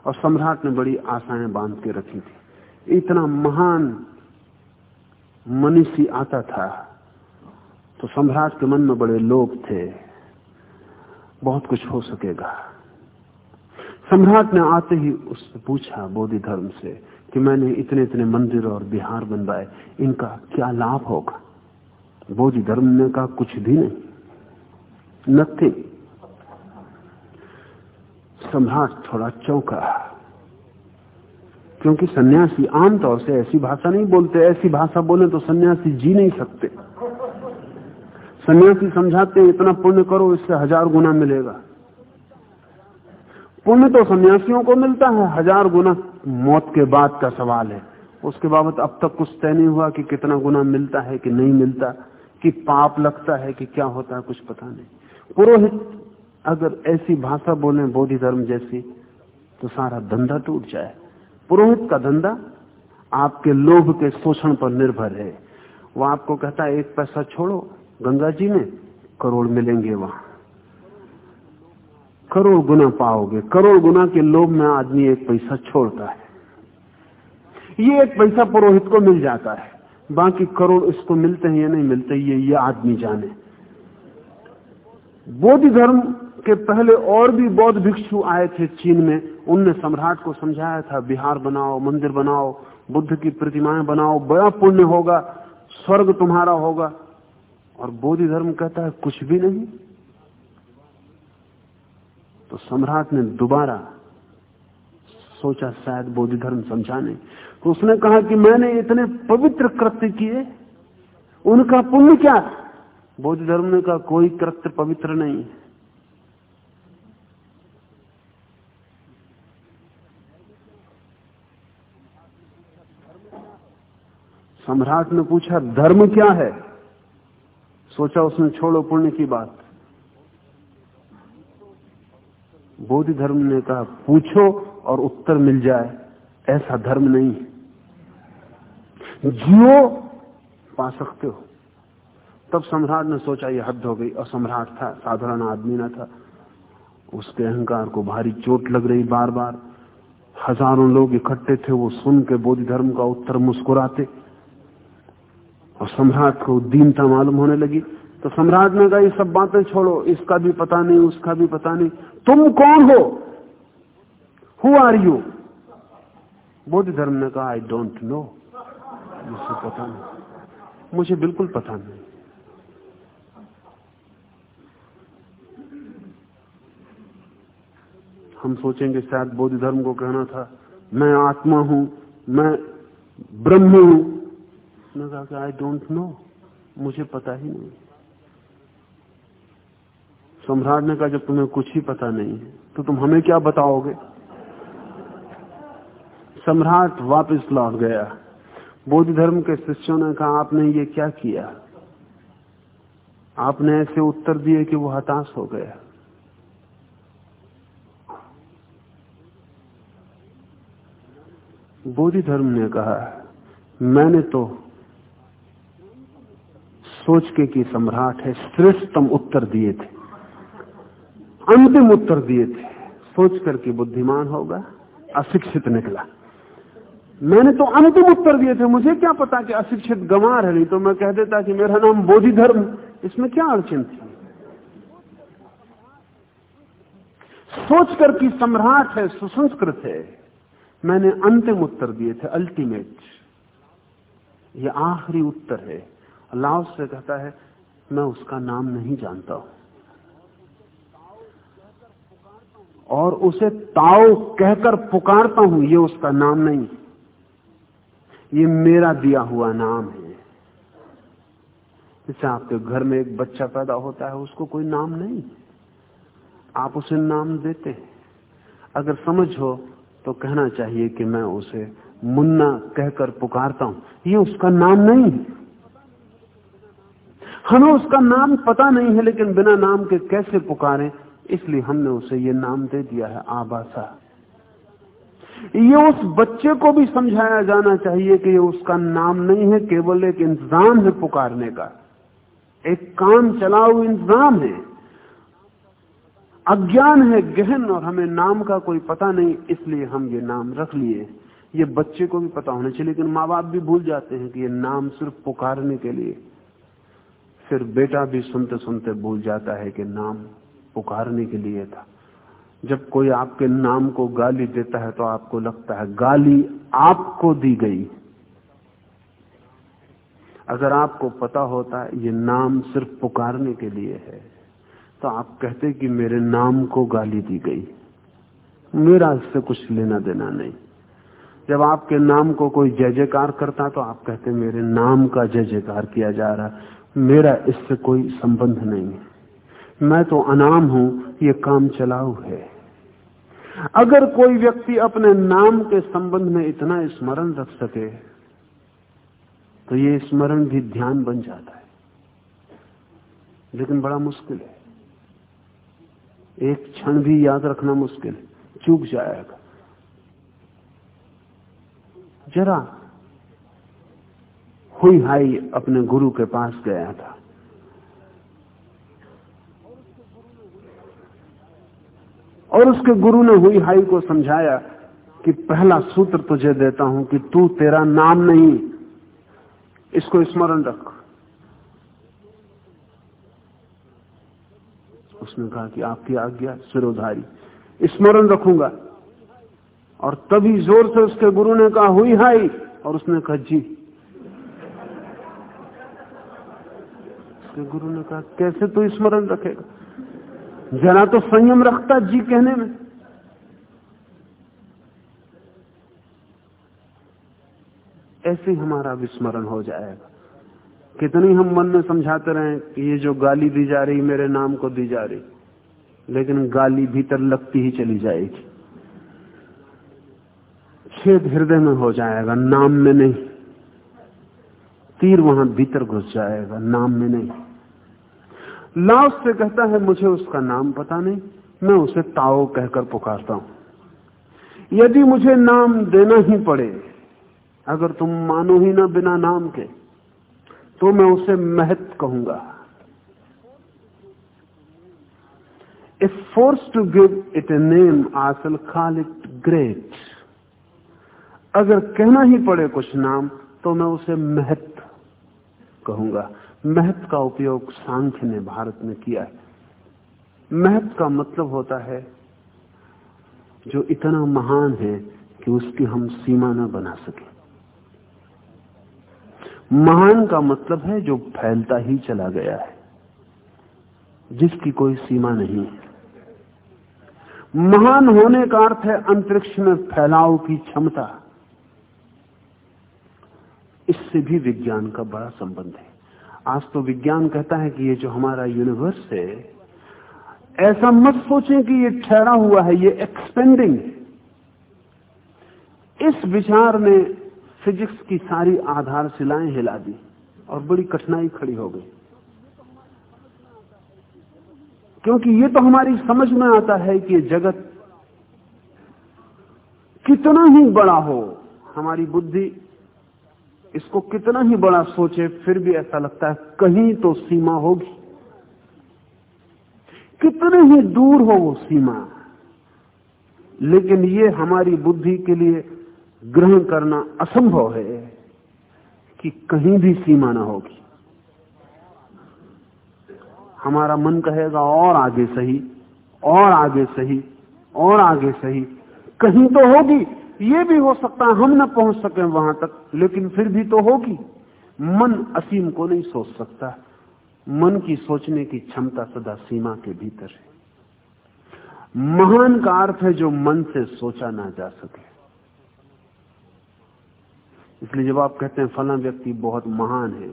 B: और सम्राट ने बड़ी आशाएँ बाँध के रखी थी। इतना महान मनीषी आता था तो सम्राट के मन में बड़े लोग थे। बहुत कुछ हो सकेगा। सम्राट ने आते ही उससे पूछा बोधि धर्म से कि मैंने इतने इतने मंदिर और बिहार बनवाए, इनका क्या लाभ होगा? बोधि धर्म ने कहा, कुछ भी नहीं। नथिंग सम्राट थोड़ा चौंका क्योंकि सन्यासी आमतौर से ऐसी भाषा नहीं बोलते, ऐसी भाषा बोले तो सन्यासी जी नहीं सकते। सन्यासी समझाते इतना पुण्य करो, इससे हज़ार गुना मिलेगा। पुण्य तो सन्यासियों को मिलता है, हज़ार गुना मौत के बाद का सवाल है। उसके बाबत अब तक कुछ तय नहीं हुआ कि कितना गुना मिलता है कि नहीं मिलता, कि पाप लगता है कि क्या होता है, कुछ पता नहीं। पुरोहित अगर ऐसी भाषा बोले बोधि धर्म जैसी तो सारा धंधा टूट जाए। पुरोहित का धंधा आपके लोभ के शोषण पर निर्भर है। वो आपको कहता है, एक पैसा छोड़ो, गंगा जी में करोड़ मिलेंगे वहाँ। करोड़ गुना पाओगे। करोड़ गुना के लोभ में आदमी एक पैसा छोड़ता है। ये एक पैसा पुरोहित को मिल जाता है। बाकी करोड़ इसको मिलते हैं या नहीं मिलते, ये ये आदमी जाने। बोध धर्म के पहले और भी बौद्ध भिक्षु आए थे चीन में, उनने सम्राट को समझाया था, बिहार बनाओ, मंदिर बनाओ, बुद्ध की प्रतिमाएँ बनाओ, बड़ा पुण्य होगा, स्वर्ग तुम्हारा होगा। और बोधि धर्म कहता है, कुछ भी नहीं। तो सम्राट ने दोबारा सोचा, शायद बोधि धर्म समझाने। तो उसने कहा कि मैंने इतने पवित्र कृत्य किए, उनका पुण्य क्या? बोधि धर्म ने कहा, कोई कृत्य पवित्र नहीं। सम्राट ने पूछा, धर्म क्या है? सोचा उसने, छोड़ो पुण्य की बात। बोधि धर्म ने कहा, पूछो और उत्तर मिल जाए। ऐसा धर्म नहीं जियो, पा सकते हो। तब सम्राट ने सोचा यह हद हो गई। और सम्राट था, साधारण आदमी ना था। उसके अहंकार को भारी चोट लग रही बार बार हज़ारों लोग इकट्ठे थे, वो सुन के बोधि धर्म का उत्तर मुस्कुराते। और सम्राट को दीनता मालूम होने लगी। तो सम्राट ने कहा, ये सब बातें छोड़ो, इसका भी पता नहीं, उसका भी पता नहीं। तुम कौन हो? हु आर यू बौद्ध धर्म ने कहा आई डोंट नो मुझे पता नहीं। मुझे बिल्कुल पता नहीं। हम सोचेंगे, शायद बौद्ध धर्म को कहना था, मैं आत्मा हूँ, मैं ब्रह्म हूँ उसने कहा कि आई डोंट नो मुझे पता ही नहीं। सम्राट ने कहा, जब तुम्हें कुछ ही पता नहीं है तो तुम हमें क्या बताओगे? सम्राट वापस लौट गया। बौद्ध धर्म के शिष्यों ने कहा, आपने ये क्या किया? आपने ऐसे उत्तर दिए कि वो हताश हो गया। बोधि धर्म ने कहा, मैंने तो सोच के कि सम्राट है, श्रेष्ठतम उत्तर दिए थे। अंतिम उत्तर दिए थे। सोच करके बुद्धिमान होगा, अशिक्षित निकला। मैंने तो अंतिम उत्तर दिए थे। मुझे क्या पता कि अशिक्षित गंवार है, नहीं तो मैं कह देता कि मेरा नाम बोधि धर्म। इसमें क्या अड़चन थी? सोच कर कि सम्राट है, सुसंस्कृत है, मैंने अंतिम उत्तर दिए थे अल्टीमेट ये आखिरी उत्तर है। अल्लाह से कहता है, मैं उसका नाम नहीं जानता हूँ। और उसे ताओ कहकर पुकारता हूँ, ये उसका नाम नहीं। ये मेरा दिया हुआ नाम है। जैसे आपके घर में एक बच्चा पैदा होता है, उसको कोई नाम नहीं। आप उसे नाम देते हैं। अगर समझ हो तो कहना चाहिए कि मैं उसे मुन्ना कहकर पुकारता हूँ। ये उसका नाम नहीं हमें उसका नाम पता नहीं है, लेकिन बिना नाम के कैसे पुकारे? इसलिए हमने उसे ये नाम दे दिया है, आबासा। ये उस बच्चे को भी समझाया जाना चाहिए कि ये उसका नाम नहीं है, केवल एक इंतज़ाम है पुकारने का। एक काम चलाऊ इंतज़ाम है। अज्ञान है, गहन, और हमें नाम का कोई पता नहीं, इसलिए हम ये नाम रख लिए। ये बच्चे को भी पता होना चाहिए, लेकिन माँ बाप भी भूल जाते हैं कि ये नाम सिर्फ़ पुकारने के लिए फिर बेटा भी सुनते सुनते भूल जाता है कि नाम पुकारने के लिए था। जब कोई आपके नाम को गाली देता है तो आपको लगता है, गाली आपको दी गई। अगर आपको पता होता ये नाम सिर्फ़ पुकारने के लिए है तो आप कहते कि मेरे नाम को गाली दी गई। मेरा इससे कुछ लेना देना नहीं। जब आपके नाम को कोई जय जयकार करता तो आप कहते मेरे नाम का जय जयकार किया जा रहा मेरा इससे कोई संबंध नहीं है। मैं तो अनाम हूँ, ये काम चलाऊ है। अगर कोई व्यक्ति अपने नाम के संबंध में इतना स्मरण रख सके तो ये स्मरण भी ध्यान बन जाता है। लेकिन बड़ा मुश्किल है। एक क्षण भी याद रखना मुश्किल है चूक जाएगा। जरा हुई हाई अपने गुरु के पास गया था। और उसके गुरु ने हुई हाई को समझाया कि पहला सूत्र तुझे देता हूँ कि तू तेरा नाम नहीं। इसको स्मरण रख। उसने कहा कि आपकी आज्ञा सिरोधारी। स्मरण रखूँगा। और तभी ज़ोर से उसके गुरु ने कहा, हुई हाई। और उसने कहा, जी। उसके गुरु ने कहा, कैसे तू स्मरण रखेगा? जरा तो संयम रखता जी कहने में। ऐसे हमारा विस्मरण हो जाएगा। कितनी हम मन में समझाते रहे कि ये जो गाली दी जा रही, मेरे नाम को दी जा रही, लेकिन गाली भीतर लगती ही चली जाएगी। छेद हृदय में हो जाएगा, नाम में नहीं। तीर वहाँ भीतर घुस जाएगा, नाम में नहीं। लाओस से कहता है, मुझे उसका नाम पता नहीं, मैं उसे ताओ कहकर पुकारता हूँ। यदि मुझे नाम देना ही पड़े, अगर तुम मानो ही ना बिना नाम के तो मैं उसे महत कहूँगा। If force to give it a name I shall call it great अगर कहना ही पड़े कुछ नाम तो मैं उसे महत कहूँगा, महत्व का उपयोग सांख्य ने भारत में किया है। महत्व का मतलब होता है, जो इतना महान है कि उसकी हम सीमा न बना सके। महान का मतलब है जो फैलता ही चला गया है, जिसकी कोई सीमा नहीं है। महान होने का अर्थ है अंतरिक्ष में फैलाव की क्षमता। इससे भी विज्ञान का बड़ा संबंध है। आज तो विज्ञान कहता है कि ये जो हमारा यूनिवर्स है, ऐसा मत सोचें कि ये ठहरा हुआ है, ये एक्सपेंडिंग इस विचार ने फिजिक्स की सारी आधारशिलाएँ हिला दी और बड़ी कठिनाई खड़ी हो गई। क्योंकि ये तो हमारी समझ में आता है कि जगत कितना ही बड़ा हो, हमारी बुद्धि इसको कितना ही बड़ा सोचे, फिर भी ऐसा लगता है, कहीं तो सीमा होगी। कितने ही दूर हो वो सीमा। लेकिन ये हमारी बुद्धि के लिए ग्रहण करना असंभव है कि कहीं भी सीमा ना होगी। हमारा मन कहेगा, और आगे सही, और आगे सही, और आगे सही, कहीं तो होगी। ये भी हो सकता है हम न पहुँच सके वहाँ तक, लेकिन फिर भी तो होगी। मन असीम को नहीं सोच सकता। मन की सोचने की क्षमता सदा सीमा के भीतर है। महान का अर्थ है जो मन से सोचा ना जा सके। इसलिए जब आप कहते हैं फला व्यक्ति बहुत महान है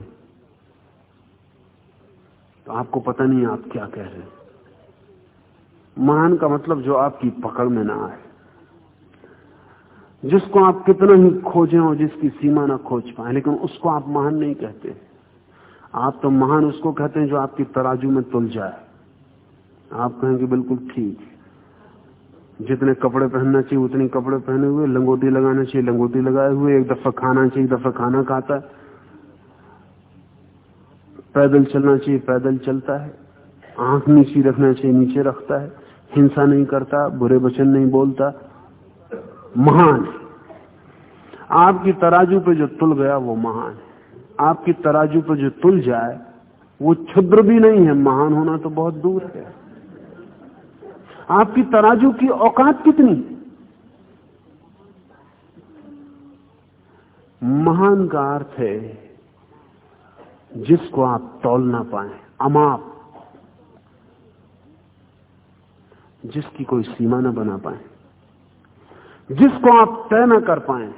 B: तो आपको पता नहीं आप क्या कह रहे हैं। महान का मतलब जो आपकी पकड़ में ना आए। जिसको आप कितना ही खोजें और जिसकी सीमा ना खोज पाए, लेकिन उसको आप महान नहीं कहते। आप तो महान उसको कहते हैं जो आपकी तराजू में तुल जाए। आप कहेंगे, बिल्कुल ठीक। जितने कपड़े पहनना चाहिए, उतने कपड़े पहने हुए, लंगोटी लगाना चाहिए, लंगोटी लगाए हुए, एक दफ़ा खाना चाहिए, एक दफ़ा खाना खाता है। पैदल चलना चाहिए, पैदल चलता है। आँख नीचे रखना चाहिए, नीचे रखता है। हिंसा नहीं करता, बुरे वचन नहीं बोलता। महान है। आपकी तराजू पे जो तुल गया, वो महान है। आपकी तराजू पे जो तुल जाए, वो क्षुद्र भी नहीं है। महान होना तो बहुत दूर है। आपकी तराजू की औकात कितनी? महान का अर्थ है, जिसको आप तोल ना पाए, अमाप। जिसकी कोई सीमा ना बना पाए। जिसको आप तय न कर पाए,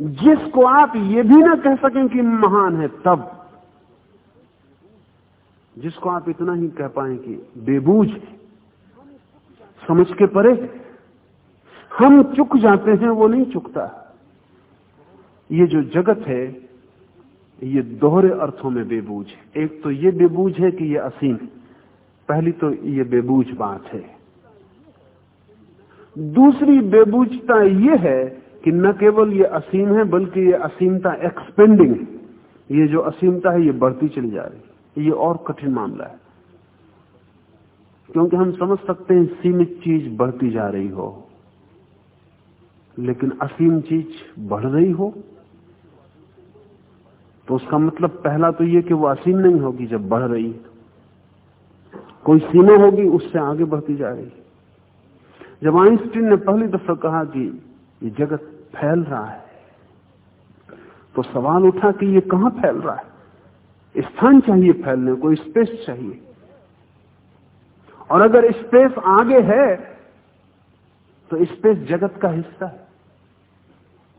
B: जिसको आप ये भी ना कह सकें कि महान है तब, जिसको आप इतना ही कह पाए कि बेबूझ समझ के परे, हम चुक जाते हैं, वो नहीं चुकता। ये जो जगत है, ये दोहरे अर्थों में बेबूझ है। एक तो ये बेबूझ है कि ये असीम पहली तो ये बेबूझ बात है। दूसरी बेबूझता यह है कि न केवल ये असीम है, बल्कि ये असीमता एक्सपेंडिंग है। ये जो असीमता है, ये बढ़ती चली जा रही है। ये और कठिन मामला है। क्योंकि हम समझ सकते हैं, सीमित चीज़ बढ़ती जा रही हो, लेकिन असीम चीज़ बढ़ रही हो तो उसका मतलब पहला तो यह कि वो असीम नहीं होगी जब बढ़ रही कोई सीमा होगी, उससे आगे बढ़ती जा रही जब आइंस्टीन ने पहली दफ़ा कहा कि ये जगत फैल रहा है तो सवाल उठा कि ये कहाँ फैल रहा है? स्थान चाहिए फैलने को स्पेस चाहिए। और अगर स्पेस आगे है तो स्पेस जगत का हिस्सा है।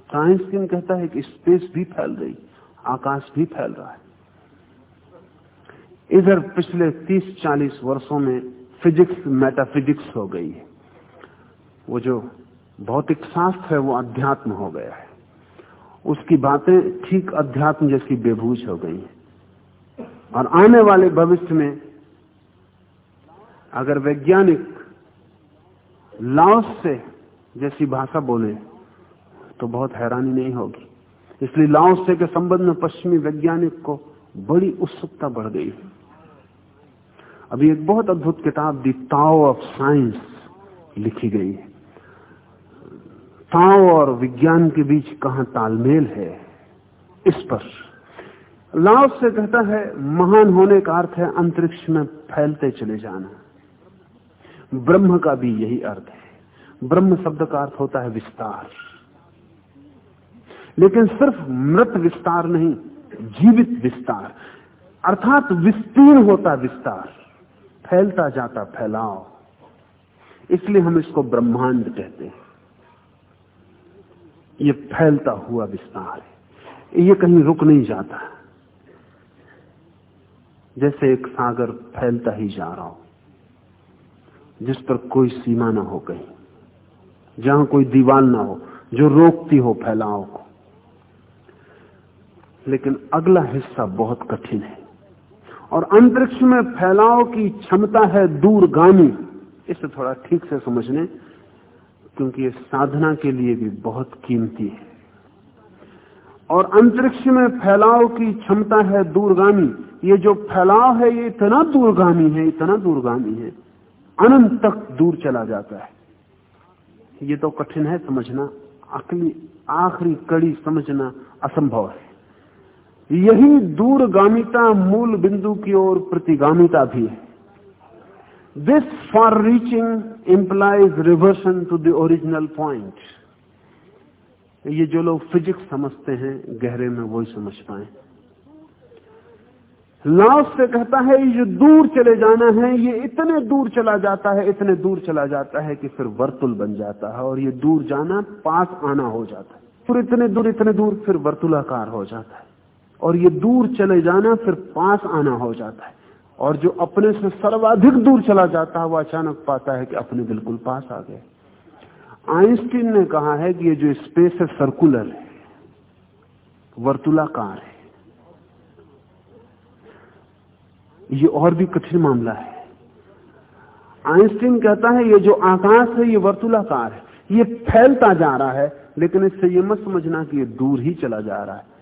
B: आइंस्टीन कहता है कि स्पेस भी फैल रही, आकाश भी फैल रहा है। इधर पिछले 30-40 वर्षों में फिजिक्स मेटाफिजिक्स हो गई है। वो जो भौतिक शास्त्र है, वो अध्यात्म हो गया है। उसकी बातें ठीक अध्यात्म जैसी बेभूज हो गई हैं। और आने वाले भविष्य में अगर वैज्ञानिक लाओस से जैसी भाषा बोले तो बहुत हैरानी नहीं होगी। इसलिए लाओस लाओसे के संबंध में पश्चिमी वैज्ञानिक को बड़ी उत्सुकता बढ़ गई अभी एक बहुत अद्भुत किताब, दी ताओ ऑफ़ साइंस, लिखी गई है। ताओ और विज्ञान के बीच कहा तालमेल है, इस पर। लाओ से कहता है, महान होने का अर्थ है अंतरिक्ष में फैलते चले जाना। ब्रह्म का भी यही अर्थ है। ब्रह्म शब्द का अर्थ होता है विस्तार। लेकिन सिर्फ़ मृत विस्तार नहीं, जीवित विस्तार। अर्थात विस्तीर्ण होता विस्तार। फैलता जाता फैलाव। इसलिए हम इसको ब्रह्मांड कहते हैं। ये फैलता हुआ विस्तार है। ये कहीं रुक नहीं जाता। जैसे एक सागर फैलता ही जा रहा हो, जिस पर कोई सीमा ना हो कहीं, जहाँ कोई दीवार ना हो, जो रोकती हो फैलाव को। लेकिन अगला हिस्सा बहुत कठिन है। और अंतरिक्ष में फैलाव की क्षमता है दूरगामी। इसे थोड़ा ठीक से समझने क्योंकि ये साधना के लिए भी बहुत कीमती है। और अंतरिक्ष में फैलाव की क्षमता है दूरगामी। ये जो फैलाव है, ये इतना दूरगामी है, इतना दूरगामी है, अनंत तक दूर चला जाता है। ये तो कठिन है समझना, अकली, आखिरी कड़ी समझना असंभव है। यही दूरगामिता मूल बिंदु की ओर प्रतिगामिता भी है। This far reaching implies reversion to the original point ये जो लोग फिजिक्स समझते हैं, गहरे में वही समझ पाए। लाओस से कहता है, ये दूर चले जाना है, ये इतने दूर चला जाता है, इतने दूर चला जाता है कि फिर वर्तुल बन जाता है और ये दूर जाना, पास आना हो जाता है। फिर इतने दूर इतने दूर, फिर वर्तुलाकार हो जाता है। और ये दूर चले जाना, फिर पास आना हो जाता है। और जो अपने से सर्वाधिक दूर चला जाता है, वो अचानक पाता है कि अपने बिल्कुल पास आ गए आइंस्टीन ने कहा है कि ये जो स्पेस है, सर्कुलर है, वर्तुलाकार है। ये और भी कठिन मामला है। आइंस्टीन कहता है, ये जो आकाश है, ये वर्तुलाकार है। ये फैलता जा रहा है, लेकिन इससे ये मत समझना कि ये दूर ही चला जा रहा है।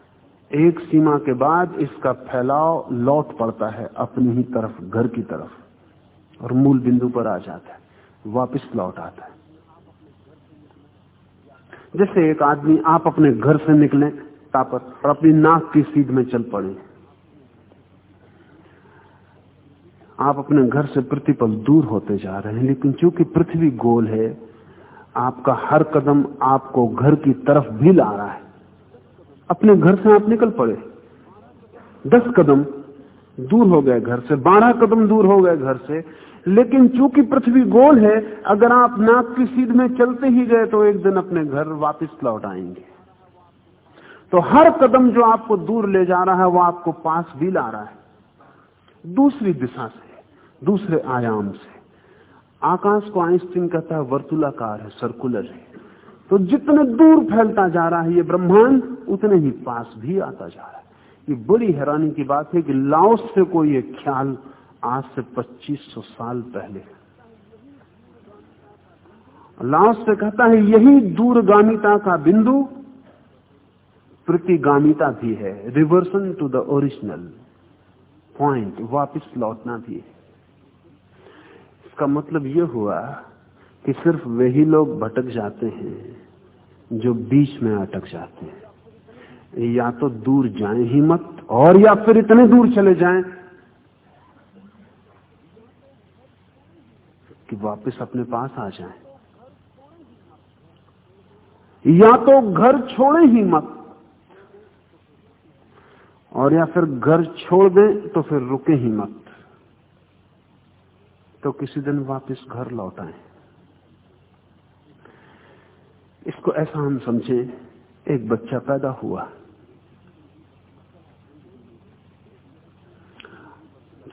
B: एक सीमा के बाद इसका फैलाव लौट पड़ता है अपनी ही तरफ़, घर की तरफ़, और मूल बिंदु पर आ जाता है, वापस लौट आता है। जैसे एक आदमी, आप अपने घर से निकले तापर और अपनी नाक की सीध में चल पड़े। आप अपने घर से प्रतिपल दूर होते जा रहे हैं, लेकिन चूँकि पृथ्वी गोल है, आपका हर कदम आपको घर की तरफ़ भी ला रहा है। अपने घर से आप निकल पड़े। दस कदम दूर हो गए घर से, बारह कदम दूर हो गए घर से। लेकिन चूँकि पृथ्वी गोल है, अगर आप नाक की सीध में चलते ही गए तो एक दिन अपने घर वापस लौट आएँगे। तो हर कदम जो आपको दूर ले जा रहा है, वो आपको पास भी ला रहा है। दूसरी दिशा से, दूसरे आयाम से। आकाश को आइंस्टीन कहता है, वर्तुलाकार है, सर्कुलर है। तो जितने दूर फैलता जा रहा है ये ब्रह्मांड, उतने ही पास भी आता जा रहा है। ये बड़ी हैरानी की बात है कि लाओस से कोई ये ख्याल आज से 2500 साल पहले लाओस से कहता है, यही दूरगामिता का बिंदु, प्रतिगामिता भी है, reversion to the original point, वापस लौटना भी है। इसका मतलब यह हुआ कि सिर्फ़ वही लोग भटक जाते हैं जो बीच में अटक जाते हैं। या तो दूर जाएँ ही मत, और या फिर इतने दूर चले जाएँ कि वापस अपने पास आ जाएँ। या तो घर छोड़े ही मत, और या फिर घर छोड़ दें तो फिर रुके ही मत। तो किसी दिन वापस घर लौट आए। इसको ऐसा हम समझे, एक बच्चा पैदा हुआ।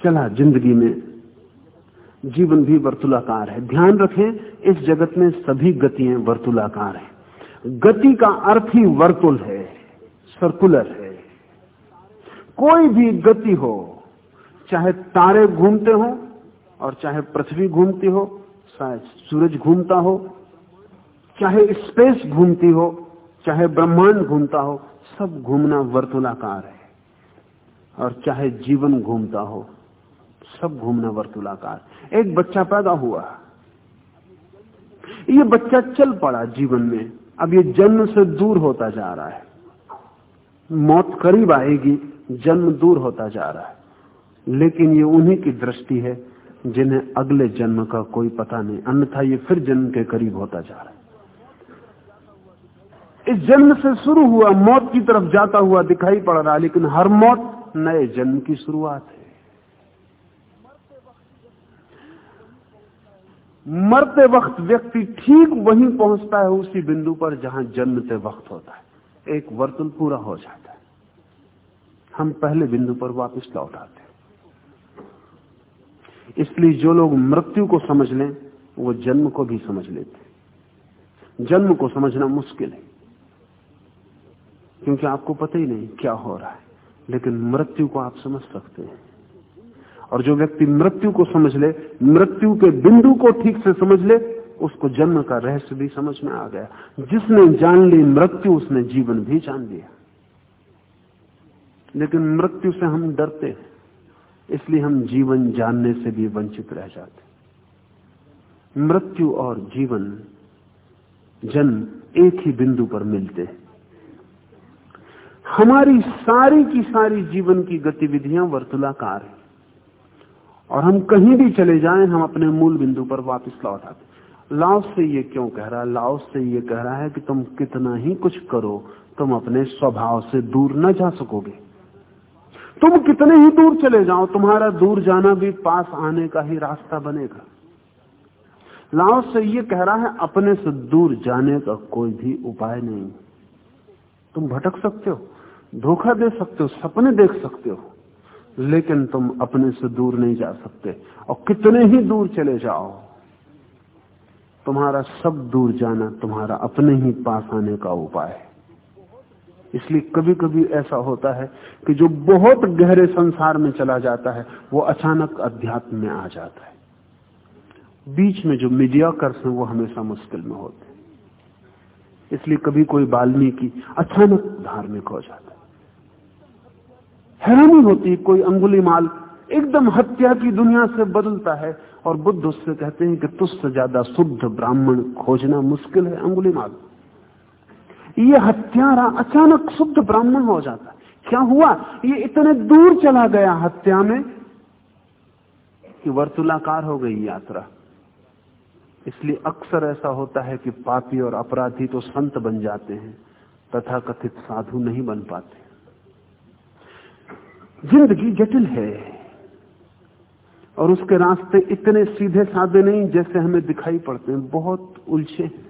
B: चला ज़िंदगी में। जीवन भी वर्तुलाकार है। ध्यान रखें, इस जगत में सभी गतियाँ वर्तुलाकार हैं। गति का अर्थ ही वर्तुल है, सर्कुलर है। कोई भी गति हो, चाहे तारे घूमते हो और चाहे पृथ्वी घूमती हो शायद सूरज घूमता हो चाहे स्पेस घूमती हो, चाहे ब्रह्मांड घूमता हो, सब घूमना वर्तुलाकार है। और चाहे जीवन घूमता हो, सब घूमना वर्तुलाकार। एक बच्चा पैदा हुआ। ये बच्चा चल पड़ा जीवन में। अब ये जन्म से दूर होता जा रहा है। मौत करीब आएगी, जन्म दूर होता जा रहा है। लेकिन ये उन्हीं की दृष्टि है जिन्हें अगले जन्म का कोई पता नहीं, अन्यथा ये फिर जन्म के करीब होता जा रहा है। इस जन्म से शुरू हुआ, मौत की तरफ़ जाता हुआ दिखाई पड़ रहा, लेकिन हर मौत नए जन्म की शुरुआत है। मरते वक्त व्यक्ति ठीक वहीं पहुँचता है, उसी बिंदु पर जहाँ जन्मते वक्त होता है। एक वर्तुल पूरा हो जाता है। हम पहले बिंदु पर वापस लौट आते हैं। इसलिए जो लोग मृत्यु को समझ लें, वो जन्म को भी समझ लेते हैं। जन्म को समझना मुश्किल है। क्योंकि आपको पता ही नहीं क्या हो रहा है। लेकिन मृत्यु को आप समझ सकते हैं। और जो व्यक्ति मृत्यु को समझ ले, मृत्यु के बिंदु को ठीक से समझ ले, उसको जन्म का रहस्य भी समझ में आ गया। जिसने जान ली मृत्यु, उसने जीवन भी जान लिया। लेकिन मृत्यु से हम डरते हैं। इसलिए हम जीवन जानने से भी वंचित रह जाते मृत्यु और जीवन जन्म एक ही बिंदु पर मिलते हैं। हमारी सारी की सारी जीवन की गतिविधियाँ वर्तुलाकार है। और हम कहीं भी चले जाएँ, हम अपने मूल बिंदु पर वापस लौट आते लाओस से ये क्यों कह रहा है? लाओस से ये कह रहा है कि तुम कितना ही कुछ करो, तुम अपने स्वभाव से दूर न जा सकोगे। तुम कितने ही दूर चले जाओ, तुम्हारा दूर जाना भी पास आने का ही रास्ता बनेगा। लाओस से ये कह रहा है, अपने से दूर जाने का कोई भी उपाय नहीं। तुम भटक सकते हो। धोखा दे सकते हो, सपने देख सकते हो, लेकिन तुम अपने से दूर नहीं जा सकते और कितने ही दूर चले जाओ। तुम्हारा सब दूर जाना तुम्हारा अपने ही पास आने का उपाय है। इसलिए कभी कभी ऐसा होता है कि जो बहुत गहरे संसार में चला जाता है, वो अचानक अध्यात्म में आ जाता है। बीच में जो मीडिया कर्स है, वो हमेशा मुश्किल में होते हैं। इसलिए कभी कोई बाल्मीकि अचानक धार्मिक हो जाता है। हैरानी होती कोई अंगुली माल एकदम हत्या की दुनिया से बदलता है और बुद्ध उससे कहते हैं कि तुझसे ज़्यादा शुद्ध ब्राह्मण खोजना मुश्किल है अंगुली माल। ये हत्यारा अचानक शुद्ध ब्राह्मण हो जाता क्या हुआ? ये इतने दूर चला गया हत्या में कि वर्तुलाकार हो गई यात्रा। इसलिए अक्सर ऐसा होता है कि पापी और अपराधी तो संत बन जाते हैं तथा कथित साधु नहीं बन पाते। ज़िंदगी जटिल है और उसके रास्ते इतने सीधे साधे नहीं जैसे हमें दिखाई पड़ते हैं। बहुत उलझे हैं।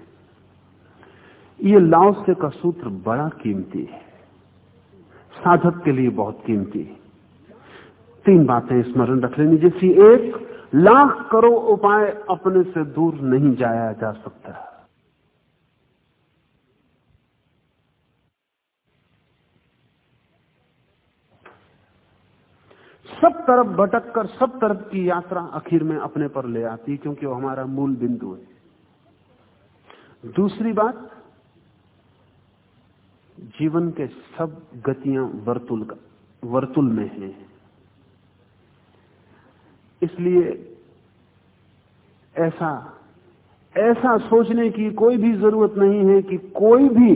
B: ये लाओसे का सूत्र बड़ा कीमती है। साधक के लिए बहुत कीमती है। तीन बातें स्मरण रख लेनी। जैसी एक, लाख करो उपाय अपने से दूर नहीं जाया जा सकता। सब तरफ़ भटक कर सब तरफ़ की यात्रा आखिर में अपने पर ले आती है, क्योंकि वो हमारा मूल बिंदु है। दूसरी बात, जीवन के सब गतियाँ वर्तुल का वर्तुल में हैं। इसलिए ऐसा ऐसा सोचने की कोई भी ज़रूरत नहीं है कि कोई भी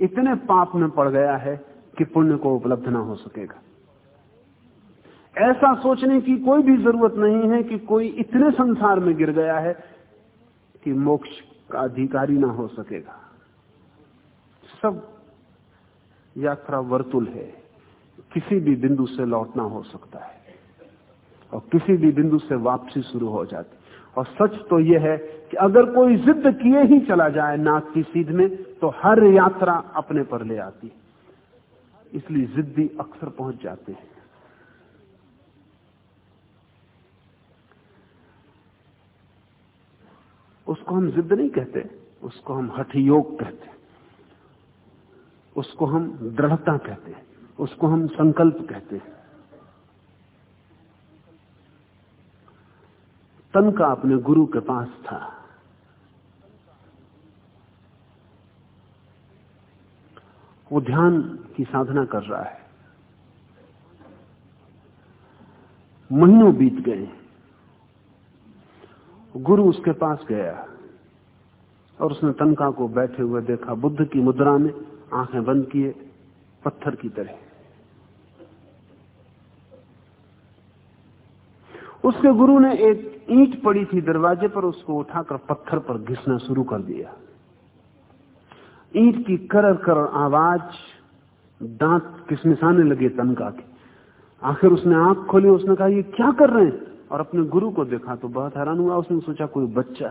B: इतने पाप में पड़ गया है कि पुण्य को उपलब्ध ना हो सकेगा। ऐसा सोचने की कोई भी ज़रूरत नहीं है कि कोई इतने संसार में गिर गया है कि मोक्ष का अधिकारी ना हो सकेगा। सब यात्रा वर्तुल है। किसी भी बिंदु से लौटना हो सकता है और किसी भी बिंदु से वापसी शुरू हो जाती। और सच तो यह है कि अगर कोई जिद किए ही चला जाए नाक की सीध में तो हर यात्रा अपने पर ले आती इसलिए जिद्दी अक्सर पहुँच जाते हैं। उसको हम जिद नहीं कहते, उसको हम हठ योग कहते उसको हम दृढ़ता कहते हैं, उसको हम संकल्प कहते हैं। तन का अपने गुरु के पास था। वो ध्यान की साधना कर रहा है। महीनों बीत गए गुरु उसके पास गया और उसने तनका को बैठे हुए देखा। बुद्ध की मुद्रा में आँखें बंद किए, पत्थर की तरह। उसके गुरु ने एक ईंट पड़ी थी दरवाजे पर, उसको उठाकर पत्थर पर घिसना शुरू कर दिया। ईंट की करर कर आवाज़, दांत किसमिसाने लगे तनका के। आखिर उसने आँख खोली, उसने कहा, ये क्या कर रहे हैं? और अपने गुरु को देखा तो बहुत हैरान हुआ। उसने सोचा, कोई बच्चा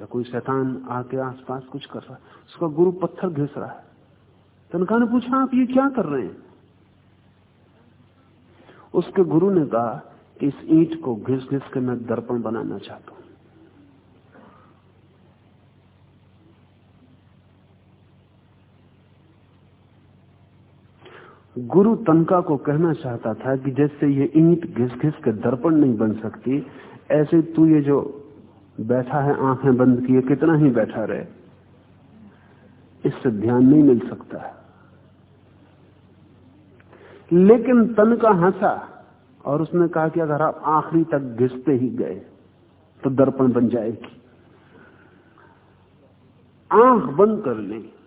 B: या कोई शैतान आके आसपास कुछ कर रहा है। उसका गुरु पत्थर घिस रहा है। तनखा ने पूछा, आप ये क्या कर रहे हैं? उसके गुरु ने कहा कि इस ईट को घिस घिस के मैं दर्पण बनाना चाहता हूँ। गुरु तनका को कहना चाहता था कि जैसे ये ईंट घिस घिस के दर्पण नहीं बन सकती, ऐसे तू ये जो बैठा है, आँखें बंद किए, कितना ही बैठा रहे। इससे ध्यान नहीं मिल सकता लेकिन तन का हंसा और उसने कहा कि अगर आप आखिरी तक घिसते ही गए तो दर्पण बन जाएगी। आँख बंद कर लें।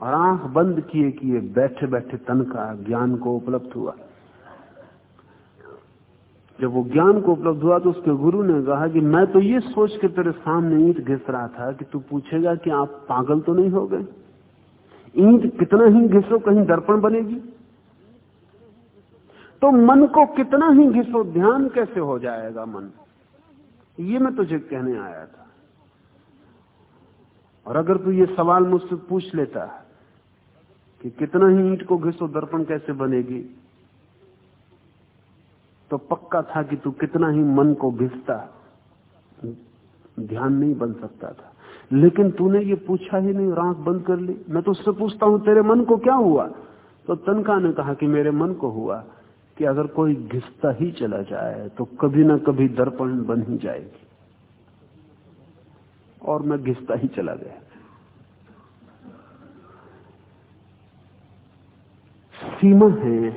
B: और आँख बंद किए किए बैठे बैठे तन का ज्ञान को उपलब्ध हुआ। जब वो ज्ञान को उपलब्ध हुआ तो उसके गुरु ने कहा कि मैं तो ये सोच के तेरे सामने ईट घिस रहा था कि तू पूछेगा कि आप पागल तो नहीं हो गए? ईट कितना ही घिसो, कहीं दर्पण बनेगी? तो मन को कितना ही घिसो, ध्यान कैसे हो जाएगा मन? ये मैं तुझे कहने आया था। और अगर तू ये सवाल मुझसे पूछ लेता कि कितना ही ईंट को घिसो, दर्पण कैसे बनेगी? तो पक्का था कि तू कितना ही मन को घिसता, ध्यान नहीं बन सकता था। लेकिन तूने ये पूछा ही नहीं, राख बंद कर ली। मैं तो उससे पूछता हूँ, तेरे मन को क्या हुआ? तो तनका ने कहा कि मेरे मन को हुआ कि अगर कोई घिसता ही चला जाए तो कभी ना कभी दर्पण बन ही जाएगी। और मैं घिसता ही चला गया। सीमा है,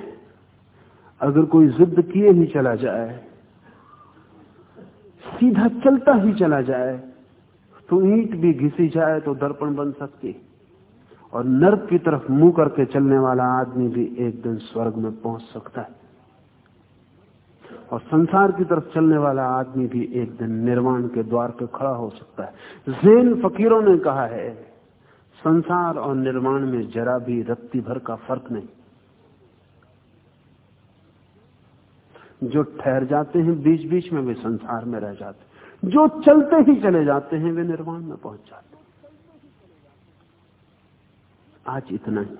B: अगर कोई जिद किए ही चला जाए, सीधा चलता ही चला जाए तो ईंट भी घिसी जाए तो दर्पण बन सकती। और नर्क की तरफ़ मुँह करके चलने वाला आदमी भी एक दिन स्वर्ग में पहुँच सकता है। और संसार की तरफ़ चलने वाला आदमी भी एक दिन निर्वाण के द्वार पर खड़ा हो सकता है। जैन फकीरों ने कहा है, संसार और निर्माण में जरा भी रत्ती भर का फ़र्क नहीं। जो ठहर जाते हैं बीच बीच में वे संसार में रह जाते जो चलते ही चले जाते हैं, वे निर्वाण में पहुँच जाते आज इतना ही।